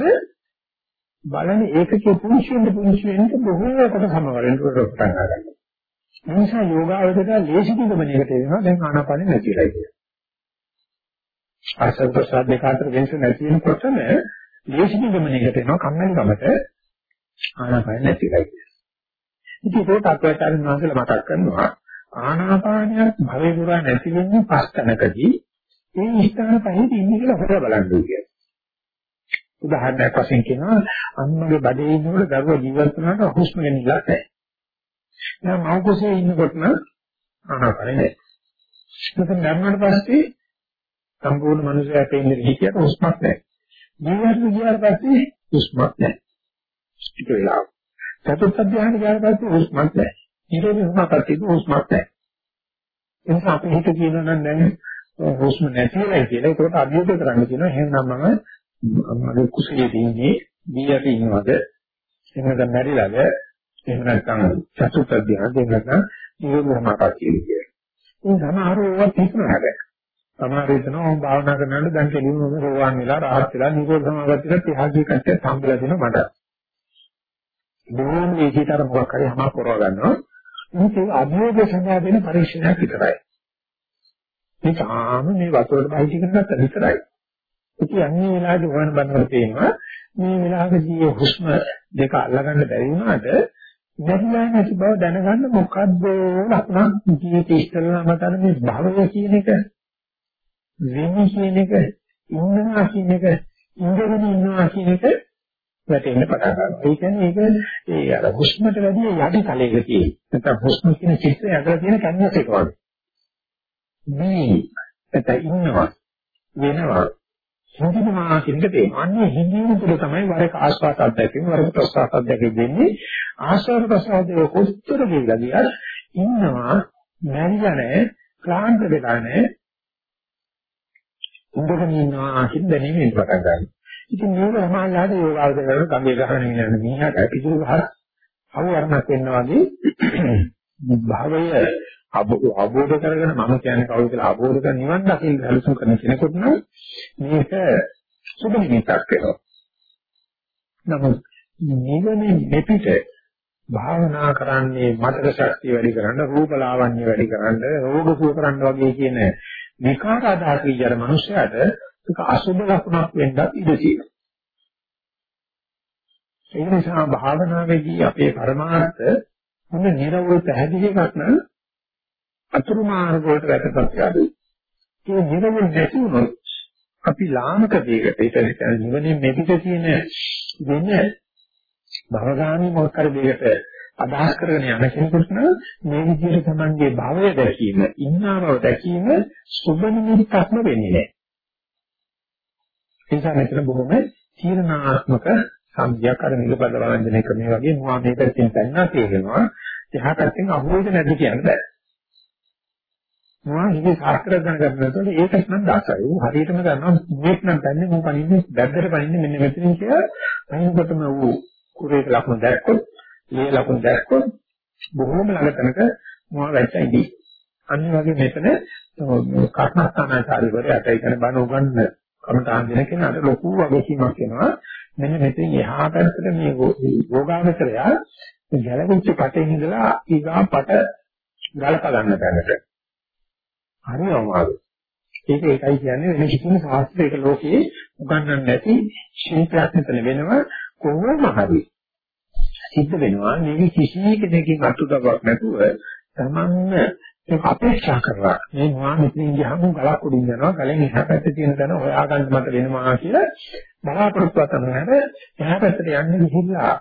බලන ඒකකේ පුංචි වෙන පුංචි වෙනක බොහෝ කොට සමවරෙන් පටන් ගන්නවා. ඒ නිසා යෝගාවචරය ලේසි නිගමනයකට එනවා දැන් ආනාපානෙ නැතිලයි කියලා. ආසත් ප්‍රසාද දෙක අතර වෙනස නැති වෙනකොටම ලේසි නිගමනයකට එනවා කම්මැලි කමට ආනාපාන නැතිලයි. ඉතින් ඒකට අත්වචාරින් වහන්සේලා මතක් කරනවා ආනාපානයක් භවේ පුරා නැති වෙන්නේ පස් තැනකදී ඒ ස්ථාන පහේ ඉන්නේ කියලා හොර බලන්න කියලා. උදාහරණයක් වශයෙන් කියනවා අම්මගේ බඩේ ඉන්නකොට දරුවා ජීවත් වෙනකොට හුස්ම ගැනීමක් නැහැ. දැන් මව කුසේ ඉන්නකොට නම් ආනාපානෙ නැහැ. ඉතින් ගන්නවට පස්සේ සම්පූර්ණ මනුස්සයා පෙන්නේ හිතියට හුස්මක් නැහැ. ජීවත් ගියාට පස්සේ හුස්මක් නැහැ. ටික වෙලාවක්. චතුර්ථ ධ්‍යාන ගියාට පස්සේ හුස්මක් නැහැ. ඊට පස්සේ හුස්මක් හුස්මක් නැහැ. ඒ නිසා අපි හිත කියනවා නම් දැන් හුස්ම නැතිවයි කියලා. ඒකට අභියෝග කරන්න කියනවා. එහෙනම් මම මගේ කුසලයේ තියෙන්නේ දීයට ඉන්නවද? එහෙම නැත්නම් මැරිලාද? එහෙම නැත්නම් චතුර්ථ ධ්‍යාන එහෙම නැත්නම් නිරෝධමකට කියන්නේ. ඒ සමහරව ඒවා හිතනවා හැබැයි. සමහර හිතනවා මම භාවනා කරනකොට දැන් කෙලින්ම රෝවාන් වෙලා රාහත් වෙලා නිරෝධ සමාගතියට එහාගේ කට්ටිය සම්බල දෙනවා මට. බොහෝම ඒකීතර මොකක් හරි හමක් කරව ගන්නවා. මේක අභියෝග සඳහා දෙන පරීක්ෂණයක් විතරයි. මේ තාම මේ වතුරට බහිටි කරගත්ත විතරයි. ඉතින් අන්නේ වෙලාවේ හොයන බන්නකට පේනවා මේ වෙලාවේදී හුස්ම දෙක අල්ලගන්න බැරි වුණාට නැතිලා නැති බව දැනගන්න මොකද්ද ලකුණක් ජීවිතේ ඉස්සෙල්ලාම තමයි මේ භවය කියන එක වෙන කියන එක ඉන්නවා කියන එක ඉඳගෙන ඉන්නවා කියන එක වැටෙන්න පටන් ගන්නවා. ඒ කියන්නේ ඒක ඒ අර හුස්මට වැඩිය යටි තලයක තියෙන. නැත්නම් හුස්ම කියන චිත්‍රය අතර තියෙන කැන්වස් එක වගේ. මේ නැත්නම් ඉන්නවා වෙනවා හිඳිනවා කියන එක තේරෙනවා. අන්නේ හිඳීම තුළ තමයි වරක ආස්වාද අධ්‍යක්ෂක වරක ප්‍රසආස අධ්‍යක්ෂක දෙන්නේ. ආස්වාද ප්‍රසආදේ කොච්චර ගියලා ගියත් ඉන්නවා නැරිලා නැහැ, ක්ලාන්ත වෙලා නැහැ. ඉඳගෙන ඉන්නවා කියන දැනීමෙන් පටන් ගන්නවා. ඉතින් මේක සමාජලාට යෝගාවද කරන ගඟේ ගහන යන මිනිහට පිටු ගහ අවවරණක් වෙනවා වගේ භාවය අවබෝධ කරගෙන මම කියන්නේ කවුද කියලා අවබෝධ කරගෙන නිවන් දකින්න හලුසු කරන කෙනෙකුට නම් මේක සුබ නිමිත්තක් වෙනවා. නමුත් නිවනේ මෙපිට භාවනා කරන්නේ මතක ශක්තිය වැඩි කරන්න, රූප ලාවන්‍ය වැඩි කරන්න, රෝග සුව කරන්න වගේ කියන විකාර අදහස් විතර මනුස්සයාට ඒක අසුබ ලක්ෂණක් වෙන්නත් ඉඩ තියෙනවා. ඒ නිසා භාවනාවේදී අපේ පරමාර්ථ මොන නිර්වෘත පැහැදිලි එකක් නම් අතුරු මාර්ග වලට වැටපත් යන්නේ. ඒ නිර්වෘත නැති වුණොත් අපි ලාමක දෙයකට ඒක කියන්නේ නිවනේ මෙපිට තියෙන වෙන භවගාමී මොකක් හරි දෙයකට අදහස් කරගෙන යන කෙනෙකුට නම් මේ විදිහට තමන්ගේ භවය දැකීම, ඉන්නා බව දැකීම සුබ නිමිත්තක්ම වෙන්නේ නැහැ. ඒ නිසා මෙතන බොහොම තීරණාත්මක සම්භයක් අර නිලපද වළඳන එක මේ වගේ මොනවා මේ පැත්තෙන් පැන්නා තේරෙනවා. එහා පැත්තෙන් අහුවෙද නැද්ද කියන්න බෑ. මොනවා ඉන්නේ ශාස්ත්‍ර දැනගන්නකොට ඒකත් නම් දාසයි. ඌ හරියටම දන්නවා මේක නම් තන්නේ මම පනින්නේ බැද්දට පනින්නේ මෙන්න මෙතනින් කියලා. අනිකොටම ඌ කුරේක ලකුණු දැක්කොත්, මේ ලකුණු දැක්කොත් බොහොම ළඟ තැනක මොනවා වැච්චයිදී. අනිත් වගේ මෙතන කර්මස්ථානාචාරිවරයාට ඒ කියන්නේ බණ උගන්වන කමඨාන් දෙන කෙනාට ලොකු වගකීමක් වෙනවා. මෙන්න මෙතෙන් එහා පැත්තට මේ යෝගාවචරය ගැලවිච්ච පටේ ඉඳලා ඊගා පට ගලප ගන්න තැනට. හරි අමාරුයි. ඒක ඒකයි කියන්නේ වෙන කිසිම ශාස්ත්‍රයක ලෝකේ උගන්වන්නේ නැති ශිල්පයක් මෙතන වෙනවා කොහොම හරි. සිද්ධ වෙනවා මේ කිසි කෙනෙකුගේ අතුදවක් නැතුව තමන්න ඒක අපේක්ෂා කරලා මේ මහා මෙතනින් ගියාම ගලක් උඩින් යනවා ගලෙන් එහා පැත්තේ තියෙන දන හොයාගන්න මට වෙනවා කියලා බලාපොරොත්තු කරනවාට එහා පැත්තට යන්නේ ගිහිල්ලා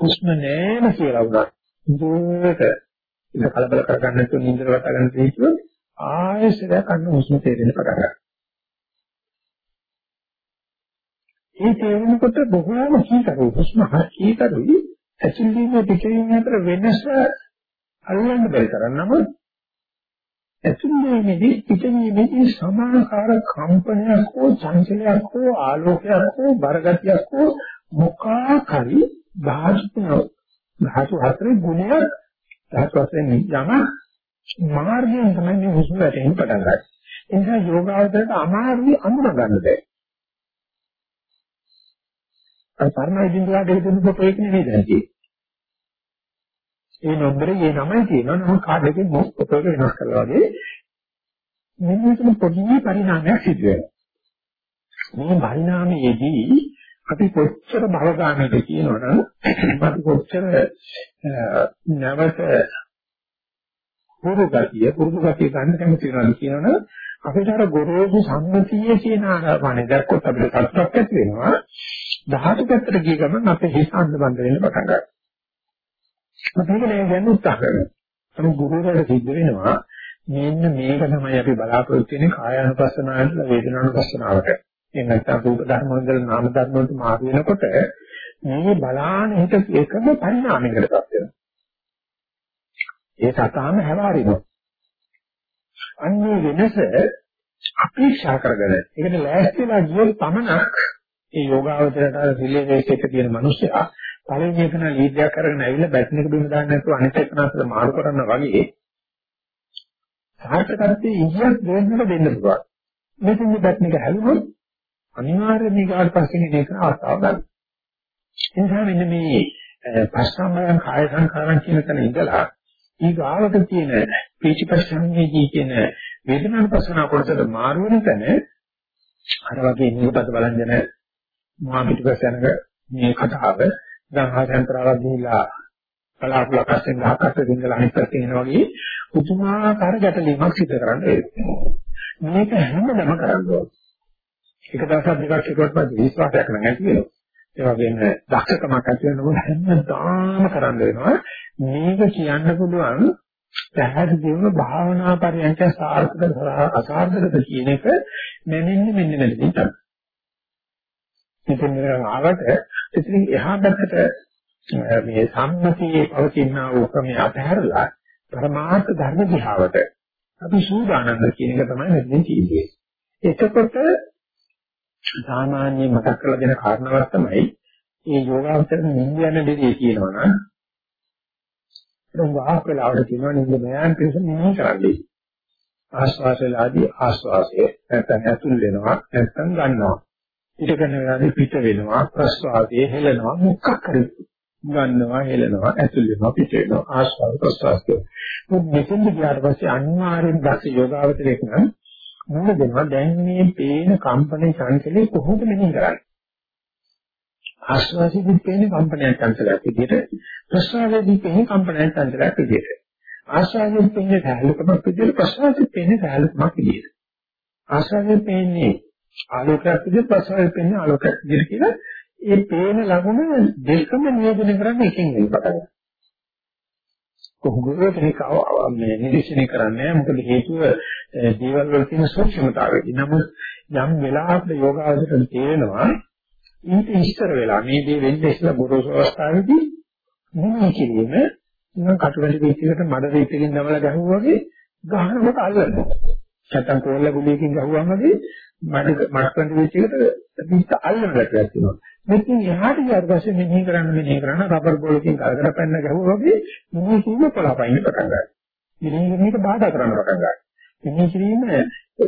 කුෂ්ම නෑම කියලා වුණා. දුරට ඉත කලබල කරගන්න නැතුව නින්දර වට ගන්න තේිතුව ආයෙසරයක් අන්න හුස්ම තේරෙන්න පටන් ගන්නවා. ඒ තේරෙනකොට බොහෝම කීකරු හුස්ම කීකරුයි ඇතුළේම පිටින් අතර වෙනස අල්ලන්න බැරි තරම් ඇතුළේමේදී පිටින්මේදී සමාකාර කම්පනයක් හෝ චංචලයක් හෝ ආලෝකයක් හෝ බරගතියක් හෝ මොකක් හරි ධාතු ධාතු හතරේ ගුණයක් ධාතු හතරෙන් යම මාර්ගයෙන් තමයි මේ හුස්ම වැටෙන්න පටන් ගන්නේ. ඒ නිසා යෝගාවචරයට අමාරුයි අඳුර ගන්න බෑ. අර පරණ ඉදින්දුවාට හිතෙන කොට ඒක නෙමෙයි දැන් තියෙන්නේ. ඒ නම්බරේ ඒ නමයි තියෙනවා නමුත් කාඩ් එකේ මොස් ෆොටෝ එක වෙනස් කරලා වගේ මෙන්න මෙතන පොඩි පරිණාමයක් සිදු වෙනවා. මේ පරිණාමයේදී අපි කොච්චර භවගාමීද කියනවනම් අපි කොච්චර නැවත පුරු ගතිය පුරුදු ගතිය ගන්න කැමති වෙනවද කියනවනම් අපිට අර ගොරෝසු සම්මතියේ කියන ආකාරය දැක්කොත් අපිට සතුටක් ඇති වෙනවා. ධාතු පැත්තට ගිය ගමන් අපේ හිත අන්ධබන්ද වෙන්න පටන් ගන්නවා. මේක නෑ ගන්න උත්සාහ කරනවා. අර ගුරුවරයාට සිද්ධ වෙනවා මෙන්න මේක තමයි අපි බලාපොරොත්තු වෙන්නේ කායානුපස්සනාවට වේදනානුපස්සනාවට. එහෙම නැත්නම් රූප ධර්ම වල නාම ධර්ම වලට මාරු වෙනකොට මේ බලාන හිත එකම පරිණාමයකටපත් වෙනවා. ඒ සතාම හැවාරිනවා. අන්නේ වෙනස අපේක්ෂා කරගෙන ඒකට ලෑස්තිලා ගියොත් පමණක් ඒ යෝගාවචරයට රිලේෂන් එක තියෙන මිනිස්සයා පළවෙනි එකන ලීඩ්යක් කරගෙන ඇවිල්ලා බැටන් එක බිම දාන්න නැතුව අනිත් එකන අතර මාරු කරනවා වගේ සාහිත්‍යකර්තී ඉහියක් දෙන්නට දෙන්න පුළුවන්. මෙතන බැටන් එක හැලුවොත් අනිවාර්යයෙන් මේකට පස්සේ මේක අවස්ථාව ගන්න. ඒ නිසා මෙන්න මේ පස්සම්බයන් කාය සංකාරම් කියන තැන ඉඳලා ඊගාවට තියෙන පීචිපස්සංගේදී කියන වේදනානුපස්සන කොටසට මාරු වෙන තැන අර වගේ නියපත බලන්ජන මහා පිටිපස්ස යනක මේ කතාව දැන් ආයන්තරාවක් ගිහිලා කලාපලක් අස්සෙන් ගහකට දින්දලා අනිත් පැත්තේ එනවා වගේ පුදුමාකාර ගැටලීමක් සිදු කරන්න වෙනවා. මේක හැමදම කරන්න ඕනේ. එක දවසක් දෙකක් එකවත් පස්සේ විශ්වාසයක් නැති වෙනවා. ඒ වගේම දක්ෂකමක් ඇති වෙනකොට හැමදාම කරන්න වෙනවා. මේක කියන්න පුළුවන් පැහැදිලිවම භාවනා පරියන්ක සාර්ථක අසාර්ථකද කියන එක මෙන්න මෙන්න මෙතනින් තමයි. මෙතන ආවට ඉතින් එහා පැත්තට මේ සම්මතියේ පවතින වූ ක්‍රමය අතහැරලා පරමාර්ථ ධර්ම දිහාවට අපි සූදානම් කියන එක තමයි මෙතනින් තියෙන්නේ. එතකොට සාමාන්‍ය මතක් කරලා දෙන කාරණාවක් තමයි මේ යෝගාවචර නිින්ද යන දෙදී කියනවනම් දැන් වාහක වෙලාවට කියනවා නිින්ද මයන් පිළිස මෙහෙම කරන්නේ. ආස්වාසලාදී ආස්වාසය නැත්නම් ඇතුල් වෙනවා නැත්නම් ගන්නවා. ඊට කරන වෙලාවේ පිට වෙනවා ප්‍රස්වාසයේ හෙලනවා මොකක් හරි ගන්නවා හෙලනවා ඇතුල් වෙනවා පිට වෙනවා ආස්වාද ප්‍රස්වාසය. මොකද මෙතෙන්ද ගියාට පස්සේ අනිවාර්යෙන් දැක්ක යෝගාවචරයක් නම් මොන දෙනවා දැන් මේ පේන කම්පන චංචලේ කොහොමද මෙහෙම කරන්නේ? ආස්වාදයේ පේන කම්පනයන් චංචලයක් විදිහට ප්‍රස්වාදයේ පේන කම්පනයන් චංචලයක් විදිහට ආස්වාදයේ පේන සහැල්ලුකමක් විදිහට ප්‍රස්වාදයේ පේන සහැල්ලුකමක් විදිහට ආස්වාදයේ පේන්නේ ආලෝකයක් විදිහට ප්‍රස්වාදයේ පේන ආලෝකයක් විදිහට කියලා ඒ පේන ලකුණ දෙකම නියෝජනය කරන්න එකෙන් වෙන පටන් කොහොමද මේක මේ නිරීක්ෂණය කරන්නේ මොකද හේතුව දේවල් වල තියෙන සූක්ෂමතාවයයි. නමුත් යම් වෙලාවක යෝගාවචරයට තේරෙනවා ඊට ඉස්සර වෙලා මේ දේ වෙන්නේ ඉස්සර ගොරෝසු අවස්ථාවේදී මොනවා කිරීම නිකන් කටුවැලි පිටියකට මඩ රීතකින් නමලා ගහුවා වගේ ගහනකොට අල්ලනවා. නැත්තම් කෝල්ල ගුලියකින් ගහුවාම වගේ මඩ මඩකන්ඩ පිටියකට පිට අල්ලන ගැටයක් තියෙනවා. මෙතන එහාට ගියාට පස්සේ මෙනෙහි කරන්න මෙනෙහි කරන්න රබර් බෝලකින් කරකට පැන්න ගහුවා වගේ මෙනෙහි කිරීම පළපයින් පටන් ගන්නවා. මෙනෙහි කිරීමට බාධා කරන්න පටන් ගන්නවා. මෙනෙහි කිරීම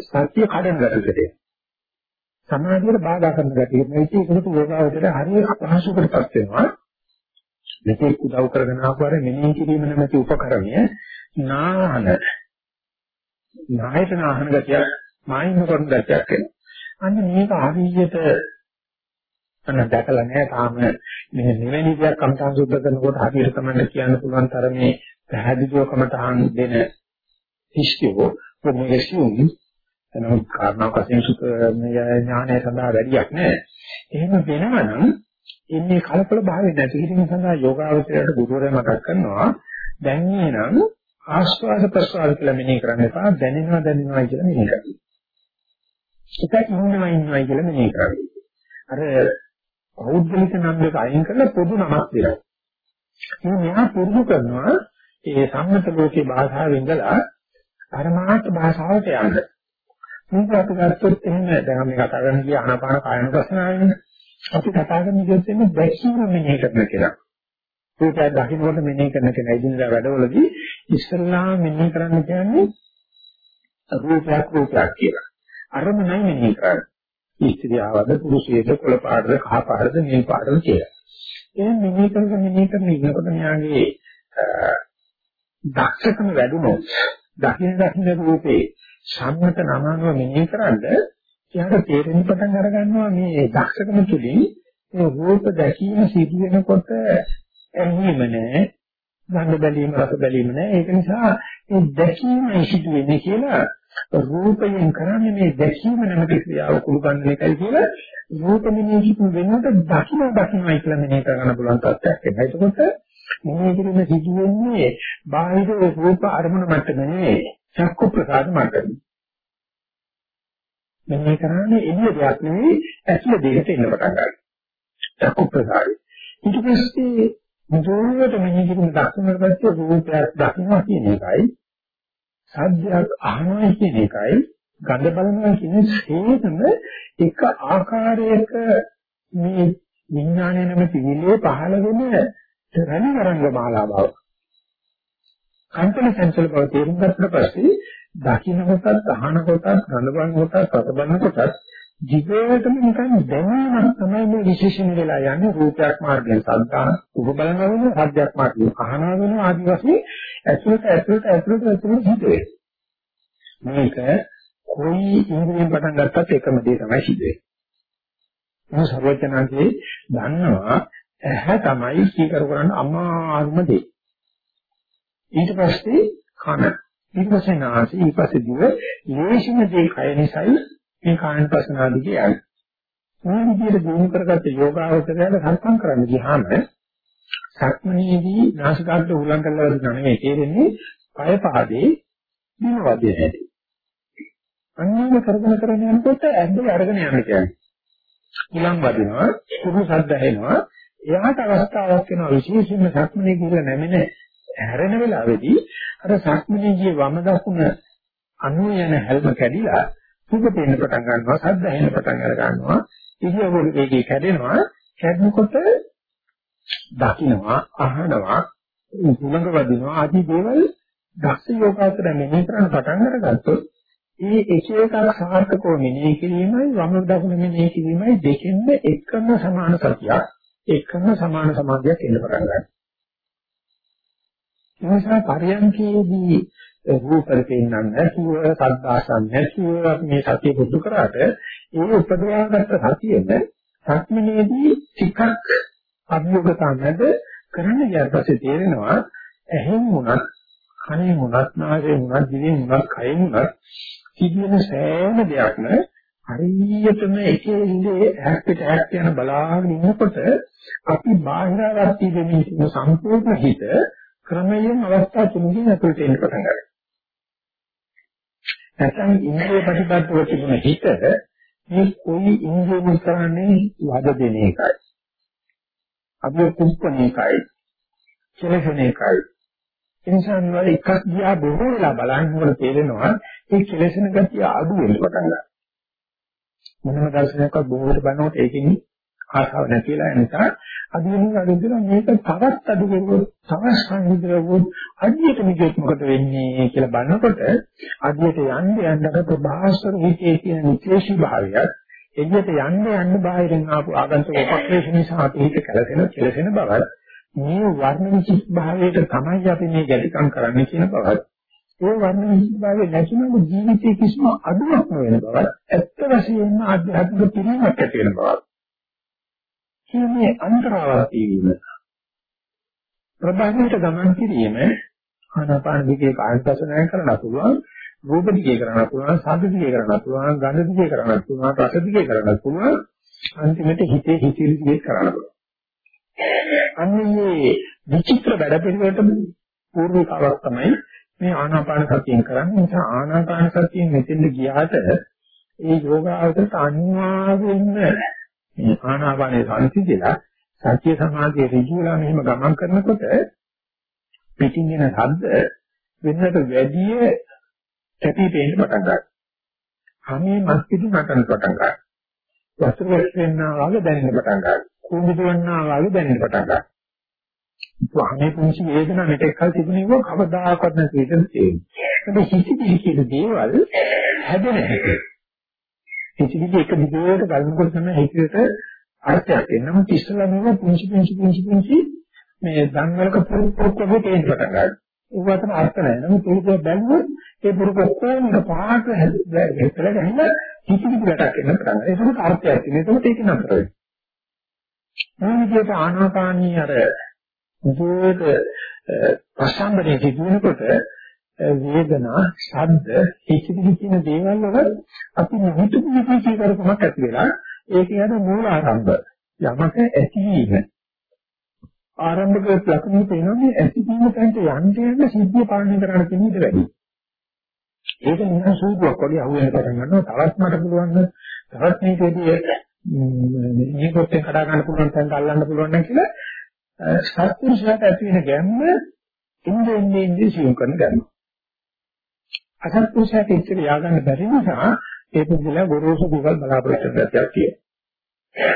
සත්‍ය කඩන ගැටයකට සමාධියට බාධා කරන ගැටියෙ මේක ඒකට යෝගාවචරය හරිය අපහසුකටපත් වෙනවා. මෙතෙක් උදව් කරගෙන ආපු අර මෙනෙහි කිරීම නැමැති උපකරණය නාහන නායක නාහන ගැටිය මායිම කරන ගැටියක් වෙනවා. අන්න මේක හරියට අන්න දැකලා නැහැ තාම මේ මෙවැනි දෙයක් කම්තාන් සුද්ධ කරනකොට හරියට තමයි කියන්න පුළුවන් තරමේ පැහැදිලිව කමතහන් දෙන හිස්තියෝ ප්‍රොමෙෂන් එනමුත් කාරණාවක් වශයෙන් සුත ඥානය සඳහා වැඩියක් නැහැ. එහෙම වෙනවනම් ඉන්නේ කලකොල භාවය නැති කිරීම සඳහා යෝගාවචරයට ගුරුවරයා මතක් කරනවා දැන් එනම් ආස්වාද ප්‍රසවාද කියලා මෙනෙහි කරන්න එපා දැනෙනවා දැනෙනවා කියලා මෙනෙහි කරන්න. එකක් මොනවා ඉන්නවා කියලා මෙනෙහි කරන්න. අර පෞද්ගලික නම් දෙක අයින් කරලා පොදු නමක් දෙනවා. මේ මෙහා පුරුදු කරනවා ඒ සම්මත ලෝකේ භාෂාවෙන් ඉඳලා පරමාර්ථ භාෂාවට යන්න. මේක අපි ගත්තොත් එහෙම දැන් අපි කතා කරන කිය ආනාපාන කායන ප්‍රශ්නාවනේ. අපි කතා කරන කිව්වොත් එන්නේ දැක්ීම මෙහෙය කරන කියලා. රූපය දකින්නකොට මෙනෙහි කරන කෙනා ඉදින්දා වැඩවලදී ඉස්සල්ලා මෙනෙහි කරන්න කියන්නේ රූපයක් රූපයක් කියලා. අරමුණයි මෙනෙහි කරන්නේ. ස්ත්‍රියවද පුරුෂයෙක්ද කොළ පාටද කහ පාටද නිල් පාටද කියලා. එහෙනම් මෙනෙහි කරගෙන මෙනෙහි කරගෙන ඉන්නකොට මෙයාගේ දක්ෂකම වැඩුණොත් දකින්න දකින්න රූපේ සම්මත නමනව මෙනෙහි කරන්ද එයාට තේරෙන්න පටන් අර ගන්නවා මේ දක්ෂකම තුලින් මේ රූප දැකීම සිදු වෙනකොට ඇහිම නැහැ ගන්ධ බැලීම රස බැලීම නැහැ ඒක නිසා මේ දැකීම සිදු වෙන්නේ කියලා රූපයෙන් කරන්නේ මේ දැකීම නැමැති ක්‍රියාව කුළු ගන්න එකයි කියලා රූප මෙනෙහි කිපු වෙනකොට දකින්න දකින්නයි කියලා මෙනෙහි කරන්න පුළුවන් තත්ත්වයක් එනවා එතකොට මෙනෙහි කිරීම සිදු වෙන්නේ බාහිර රූප අරමුණ මට්ටමේ නෙවෙයි චක්කු ප්‍රසාද මට්ටමේ. මෙන්න කරන්නේ එළිය දෙයක් නෙවෙයි ඇතුළ දෙයකට එන්න පටන් ගන්නවා. චක්කු ප්‍රසාදේ. ඊට පස්සේ මුදුවට මෙහි කිරීම දක්වනකොට පස්සේ රූපයක් දකින්නවා කියන එකයි සද්දයක් අහනවා කියන එකයි ගඳ බලනවා කියන හේතම එක ආකාරයක මේ විඥානය නැමැති විලේ පහළ වෙන රණවරංග මාලා බව කම්පන චංචල බව තේරුම් ගත්තට පස්සේ දකින්න කොටත් අහන කොටත් රඳවන කොටත් රතබන කොටත් ජීවිතේම නිකන් දැනීමක් තමයි මේ විශේෂණ වෙලා යන්නේ රූපයක් මාර්ගයෙන් සද්දා උප බලන වෙන සද්දයක් මාර්ගයෙන් අහනවා වෙන ආදි වශයෙන් ඇතුළට ඇතුළට ඇතුළට ඇතුළට හිතේ මේක කොයි ඉන්ද්‍රියෙන් පටන් ගත්තත් එකම දේ තමයි සිදුවේ. මොන සර්වඥාන්සේ දන්නවා ඇහැ තමයි කීකරු කරන්න අමාරුම දේ. ඊට පස්සේ කන ඊට පස්සේ නාසය ඊට පස්සේ දිව ලේසිම දේ කය නිසායි මේ කායනපසනාදී කියන්නේ. මේ විදිහට දිනු කරගත්ත යෝගාවචරයට සම්පන්න කරන්න ගියාම සක්මනේදී නාසිකාග්‍රේ උලං කරලා වදිනා නෙවෙයි තේරෙන්නේ පය පහදේ දින වදින හැටි. අන්නම කරගෙන කරගෙන යනකොට ඇද්දේ අරගෙන යන්න කියන්නේ. උලං වදිනවා, කුරු ශබ්ද ඇහෙනවා, එයාට අවස්ථාවක් වෙනවා විශේෂයෙන්ම සක්මනේ කියලා නැමෙන හැරෙන වෙලාවේදී අර සක්මනේ ගියේ වම දකුණ අනු යන හැල්ම කැඩිලා සුඛ පේන්න පටන් ගන්නවා, ශබ්ද ඇහෙන්න පටන් අර ගන්නවා, ඉහිවගේ වේගය කැඩෙනවා, කැඩෙනකොට දකින්නවා, අහනවා, උලංග වදිනවා ආදී දේවල් දක්ෂ යෝගාචර මෙහෙය කරන්න පටන් අරගත්තොත් ඒ එක එකක් සාර්ථකව මෙනෙහි කිරීමයි වම දකුණ මෙනෙහි කිරීමයි දෙකෙන්ම එකම සමාන සතියක් එකම සමාන සමාධියක් එන්න පටන් ගන්නවා. එනිසා පරියන්කේදී රූපර පෙන්වන්න නැතුව සද්දාසන් නැතුව මේ සතිය පුදු කරාට ඒ උපදවාගත්ත සතියෙම සක්මනේදී ටිකක් අභියෝගතා නැද කරන්න ඊට පස්සේ තේරෙනවා එහෙන් වුණත් කනේ වුණත් නාසයෙන් වුණත් දිවෙන් වුණත් කයෙන් වුණත් සිදුවෙන සෑම දෙයක්ම හරියටම එකේ ඉඳේ ඇහක් පිට ඇහක් යන බලාගෙන ඉන්නකොට අපි බාහිරවර්ති දෙමින් ඉන්න සම්පූර්ණ හිත ක්‍රමයෙන් අවස්ථා තුනකින් ඇතුළට එන්න පටන් ගන්නවා. නැත්නම් ඉන්ද්‍රිය ප්‍රතිපදව තිබුණ හිත මේ කොයි ඉන්ද්‍රියම කරන්නේ වද දෙන එකයි. අපි කුස්පණ එකයි. කෙලෙසන එකයි. එනිසා මේ එකක් දිහා බොහෝ වෙලා බලනකොට තේරෙනවා ඒ කෙලෙසන ගතිය අඩු වෙන්න පටන් ගන්නවා. මොනම දර්ශනයක්වත් බොහෝට බලනකොට ඒකෙන් ආසාව නැතිලා නිසා අදිනෙන් අදින්න මේක තවත් අඩු කරුවොත් තවත් සංහිඳවුවොත් අදියට මිදෙත් මොකද වෙන්නේ කියලා බලනකොට අදියට යන්න යන්නට ප්‍රභාස්වර හිතේ තියෙන නික්ලේශී භාවය එළියට යන්න යන්න බාහිරින් ආපු ආගන්තුක උපක්‍රේෂ නිසා අපි හිත කලසෙන කෙලසෙන බවත් මේ වර්ණ විචිත් භාවයට තමයි අපි මේ ගැටිකම් කරන්නේ කියන බවත් ඒ වර්ණ විචිත් භාවය නැතිනම් ජීවිතයේ කිසිම අඩුවක් නොවන බවත් ඇත්ත වශයෙන්ම ආධ්‍යාත්මික පිළිමයක් ඇති වෙන බවත් කියන්නේ අන්තරාවර්තී වීම ප්‍රබන්ධයට ගමන් කිරීම ආනාපාන දිගේ කායසසනය කරන්න පුළුවන් රූප දිගේ කරන්න පුළුවන් ශබ්ද දිගේ කරන්න පුළුවන් ගන්ධ දිගේ කරන්න පුළුවන් රස දිගේ කරන්න පුළුවන්. අන්තිමට හිතේ හිතේ දිගේ කරන්න පුළුවන්. අන්නේ විචිත්‍ර වැඩ පිළිවෙලට පූර්විකාවක් තමයි මේ ආනාපාන සතියෙන් කරන්නේ. නිසා ආනාපාන සතියෙන් මෙතෙන්ද ගියාට ඒ යෝගාවචරයට අනිවාර්යයෙන්ම මේ ආනාපානේ සංසිඳිලා සත්‍ය සමාධිය ඍජුවලා මෙහෙම ගමන් කරනකොට පිටින් එන ශබ්ද වෙනකට වැඩිය කැපී පෙනෙන්න පටන් ගන්නවා. හැමේ මස් පිටු නටන පටන් ගන්නවා. වස්ත්‍ර වෙන්නා වගේ දැනෙන්න පටන් ගන්නවා. කුඹු දුවන්නා වගේ දැනෙන්න පටන් ගන්නවා. වහනේ පුංචි වේදනා මෙතෙක් කල තිබුණේ කවදාකවත් නැති විදිහට තියෙනවා. ඒක හිතේ කියන දේවල් හැදෙන හැටි. හිතවිලි එක දිගට ගලනකොට තමයි හිතේට අර්ථයක් එන්නේ. නමුත් ඉස්සලා මේක පුංචි පුංචි පුංචි පුංචි මේ ධම්මලක පුරුක් වගේ තේින්න පටන් ගන්නවා. ඒකට අර්ථ නැහැ. නමුත් ඒක බැලුවොත් ඒ පුරුක ඔක්කොම එක පහට හැදලා ගහලා හිතවිලි ගැටක් එන්න පටන් ගන්නවා. ඒකට අර්ථයක් තියෙනවා. ඒකට ඒක නතර වෙනවා. මේ විදිහට ආනාපානී අර දුරට ප්‍රසංගනේ සිදුවෙනකොට වේදනා, ශබ්ද, හිතවිලි කියන දේවල් වල අපි හිතපු විදිහේ කරකමක් ඇති වෙලා ඒක යන මූල ආරම්භ. යමක ඇතිවීම. ආරම්භක ලක්ෂණ තේනොනේ ඇතිවීම තැනට යන්න යන සිද්ධිය පාලනය කරන්න තියෙන ඉඩ වැඩි. ඒක නිකන් සූදුවක් වගේ අහුවෙන පටන් ගන්නවා. තවත් මට පුළුවන් තවත් මේකේදී මේ කොටේ කඩා ගන්න පුළුවන් තැනට අල්ලන්න පුළුවන් නම් කියලා සත්පුරුෂයාට ඇති වෙන ගැම්ම ඉන්නේ ඉන්නේ ඉන්නේ සියුම් කරන ගැම්ම. අසත්පුරුෂයාට ඉච්චර ය아가න්න බැරි නිසා ඒ පුදුලා ගොරෝසු දේවල් බලාපොරොත්තු වෙනවා කියන්නේ.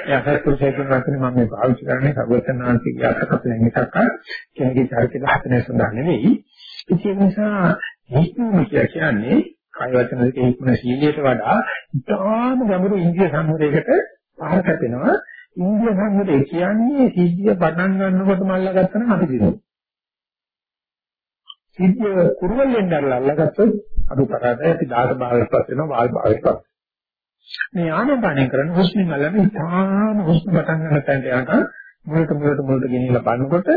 ඒ අසත්පුරුෂයෙක් වහන්සේ මම මේ පාවිච්චි කරන්නේ සර්වඥාන්තික යටකපලෙන් එකක් කෙනෙකුගේ චරිත ඝාතනය සඳහා නෙවෙයි. ඒ නිසා හික්මීම කියන්නේ කාය වචන දෙකේ හික්මන සීලයට වඩා ඉතාම ගැඹුරු ඉන්ද්‍රිය සංවරයකට පහර කැපෙනවා. ඉන්ද්‍රිය සංවරය කියන්නේ සිද්ධිය පටන් ගන්නකොටම අල්ලගත්තා නම් අපි දිනුවා. සිද්ධිය කුරුල්ලෙන් දැරලා අල්ලගත්තොත් අඩු කරාට අපි 10 15ක් පස් වෙනවා වාල් භාවික. මේ ආනපානය කරන හුස්මින් අල්ලන ඉතාම හුස්ම පටන් ගන්න තැනට යනකම් මුලට මුලට මුලට ගෙනියලා බලනකොට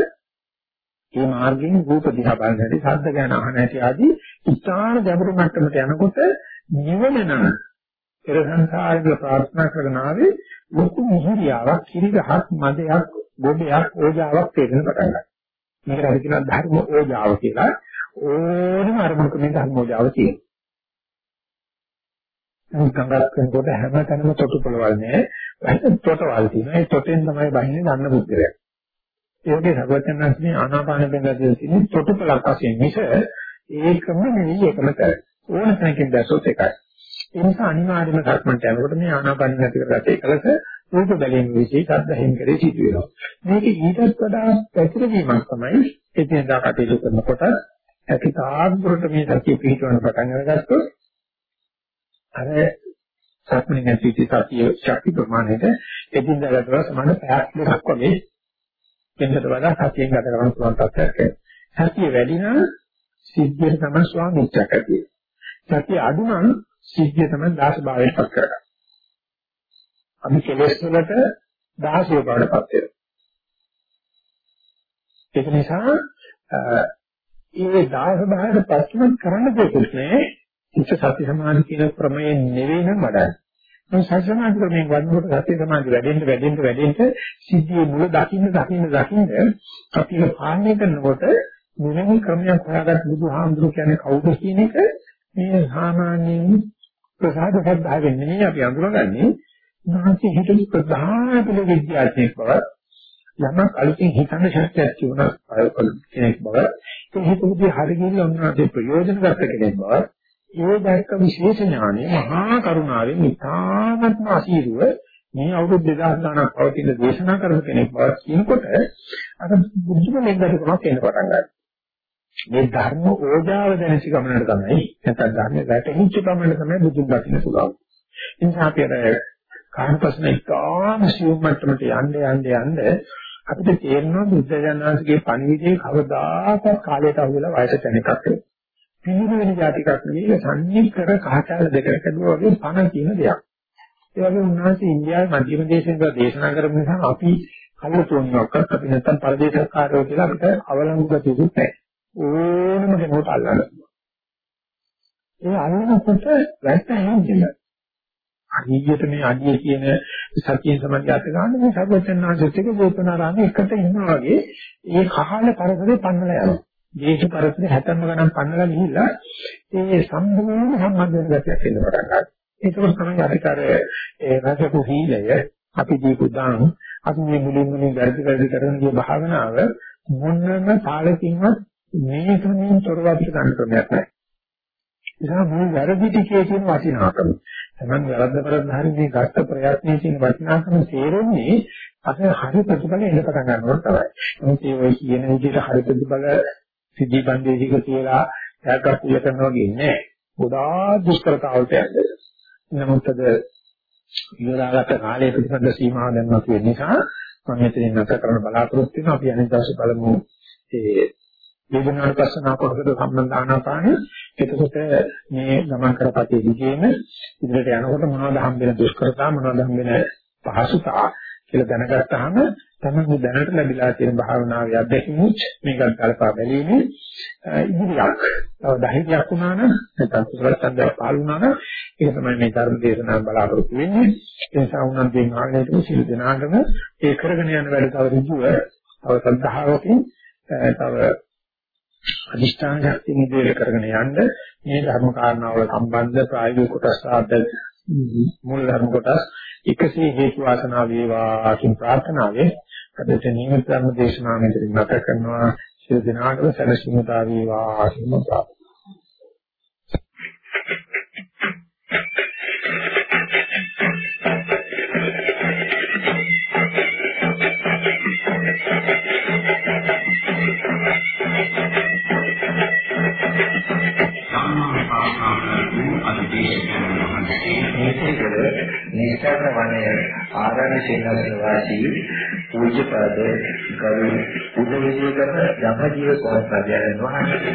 ඒ මාර්ගයෙන් රූප දිහා බලන හැටි, ශබ්ද ගැන අහන හැටි ආදී ඉස්හාන ගැඹුරු මට්ටමට යනකොට නිවන නම් පෙර සංසාරේ ප්‍රාර්ථනා කරන ආවේ ලොකු මිහිරියාවක්, කිරිගහක්, මදයක්, ගොඩයක්, ඕජාවක් තේරෙන පටන් ගන්නවා. මේකට අපි කියනවා ධර්ම ඕජාව කියලා. ඕනම අරමුණක මේ ධර්ම ඕජාව තියෙනවා. ගඟක් වෙනකොට හැමතැනම තොටු පොළවල් නෑ. වහින තොටවල් තියෙනවා. ඒ තොටෙන් තමයි බහින්නේ ගන්න බුද්ධරයක්. ඒ වගේ සර්වඥාන්සේ ආනාපාන බෙන්දදී තියෙන තොටු පොළක් වශයෙන් මිස ඒකම නෙවෙයි එකම තැන. ඕන තැනකින් දැසොත් එකයි. ඒ නිසා අනිවාර්යයෙන්ම සක්මන්ට යනකොට මේ ආනාපාන නැති කරගත එකලස රූප බැලීම විශේෂ අධ්‍යයන කරේ සිදු වෙනවා. මේක ඊටත් වඩා පැතිරවීමක් තමයි එදිනදා කටයුතු කරනකොට ඇති තාග්ගුරට මේ සතිය පිහිටවන්න පටන් අරගත්තොත් අර සක්මනේ නැති සතිය ශක්ති ප්‍රමාණයට එදිනදා වල සමාන පැයක් දෙකක් වගේ වෙනකට වඩා සතියෙන් ගත කරන්න පුළුවන් තත්ත්වයක් එනවා. සතිය වැඩි නම් සිද්ධියට තමයි ස්වාමීත්වයක් ඇති වෙන්නේ. සතිය අඩු නම් සිද්ධිය තමයි දාස භාවයට පත් කරගන්නේ. අපි කෙලෙස් වලට දහසිය බවටපත් වෙනවා. ඒක නිසා ඒ දාස භාවයට පත්වන කරන්න දෙයක් නෑ. ඉච්ඡ සති සමාධි කියන ක්‍රමයේ නෙවෙයි නම් වඩා. මේ සති සමාධි ක්‍රමයෙන් වඩනකොට සති සමාධි වැඩෙන්න වැඩෙන්න වැඩෙන්න සිද්ධියේ මුල දකින්න දකින්න දකින්න අපි පාලනය කරනකොට මෙවැනි ක්‍රමයක් හොයාගත්ත බුදුහාමුදුරු කියන්නේ කවුද කියන එක මේ සාමාන්‍යයෙන් ප්‍රසාද සද්ධාවෙන් නෙමෙයි අපි අඳුරගන්නේ උන්වහන්සේ හිතේ ප්‍රධාන පිළ විද්‍යාඥයෙක් බව යමක් අලුතින් හිතන්න ශක්තියක් තිබුණා කෙනෙක් බව ඒ හිතුවේදී හරියට උන්වහන්සේ ප්‍රයෝජන ගත කෙනෙක් බව ඒ දැක්ක විශේෂ ඥානෙ මහා කරුණාවෙන් ඉතාමත්ම අසීරුව මේ අවුරුදු 2000 ගණනක් පවතින දේශනා කරන කෙනෙක් බව කියනකොට අර බුද්ධම ලෙන්ගටකමක් එන්න පටන් ගන්නවා මේ ධර්ම ඕජාව දැනසි ගමනට තමයි නැත්නම් ධර්ම වැටහිච්ච ගමනට තමයි බුදුන් දකින්න පුළුවන්. ඒ නිසා අපි අර කායපස්න ඉතාම සියුම් මට්ටමට යන්න යන්න යන්න අපිට තේරෙනවා බුද්ධ ජනනාංශගේ පණිවිඩේ කවදාකවත් කාලයට අහු වෙලා වයසට යන එකක් නෙවෙයි. පිළිවෙල જાතිකක් නෙවෙයි සංනිකර කහටාල දෙකට කැඩුවා වගේ පණ කියන දෙයක්. ඒ වගේ උන්වහන්සේ ඉන්දියාවේ මධ්‍යම දේශයෙන් දේශනා කරපු නිසා අපි කල්පතුන්වක්වත් අපි නැත්තම් පරදේශකාරයෝ කියලා අපිට අවලංගු ගතියුත් නැහැ. ඕනම කෙනෙකුට අල්ලන්න. ඒ අල්ලනකොට වැටෙන්නේ හරියට මේ අඩිය කියන සතිය සමාධිය අත ගන්න මේ සර්වචන්නාංශත් එක්ක ගෝපනාරාමයේ එකට ඉන්නවා වගේ ඒ කහල පරතරේ පන්නලා යනවා. දේශ පරතරේ හැතැම්ම ගණන් පන්නලා ගිහිල්ලා ඒ සම්පූර්ණ සම්බන්ධ වෙන ගැටයක් එන්න පටන් ගන්නවා. ඒක තමයි අපිට අර ඒ රසකු හීලය අපි දීපු දාන අපි මේ මුලින් මුලින් වැඩි වැඩි කරන මේ භාවනාව මොනම තාලකින්වත් මේ ක්‍රමයෙන් තොරව අපිට ගන්න ක්‍රමයක් නැහැ. නිසා මේ වැරදි ටිකේ තියෙන වටිනාකම. තමයි වැරද්ද වැරද්ද හරි මේ ගත්ත ප්‍රයත්නයේ තියෙන වටිනාකම තේරෙන්නේ අර හරි ප්‍රතිඵල එන්න පටන් ගන්නකොට තමයි. නමුත් ඒ ඔය කියන විදිහට හරි ප්‍රතිඵල සිද්ධි බන්දේසික කියලා ත්‍යාගක් පිළ කරනවා කියන්නේ ගොඩාක් දුෂ්කරතාවලට යන්නේ. නමුත් අද ඉවරාගත කාලයේ ප්‍රතිඵල සීමාව දැන් නැති වෙන නිසා මම මෙතනින් නැත කරන්න බලාපොරොත්තු වෙනවා. අපි අනිත් දවසේ බලමු ඒ වේදනානුපස්සනා කොටසට සම්බන්ධ ආනාපානෙ එතකොට මේ ගමන් කරපතේ විදිහේම ඉදිරියට යනකොට මොනවද හම්බෙන දුෂ්කරතා මොනවද හම්බෙන පහසුතා කියලා දැනගත්තාම තමයි දැනට ලැබිලා තියෙන භාවනාවේ අත්දැකීමුත් මේක කල්පා බැලීමේ ඉදිරියක්. තව ධෛර්යයක් වුණා නම් නැත්නම් කුසලසන්දය පාලු වුණා නම් ඒක තමයි මේ ධර්ම දේශනාව බලාපොරොත්තු වෙන්නේ. ඒ නිසා උනන්දුවෙන් ආගෙන සිල් දනාගම ඒ කරගෙන යන වැඩ තව ඍජුව තව සද්ධාවකින් තව අදිෂ්ඨාන ශක්තිය ඉදිරියට කරගෙන යන්න මේ ධර්ම කාරණාවල සම්බන්ධ ප්‍රායෝගික කොටස් ආද මූල ධර්ම කොටස් එකසේ හේතු වාසනා වේවා කියන ප්‍රාර්ථනාවෙන් අද තනියම ධර්ම දේශනාව මෙතන නැත කරනවා. සිය දිනාටම සැලසීමතා වේවා කියන ප්‍රාර්ථනාව නිසරණ වනයේ ආරණ්‍ය සේනාසන වාසී පූජ්‍යපද ගරු උදවිදේකම ධම්මජීව කොහොමද වහන්සේ.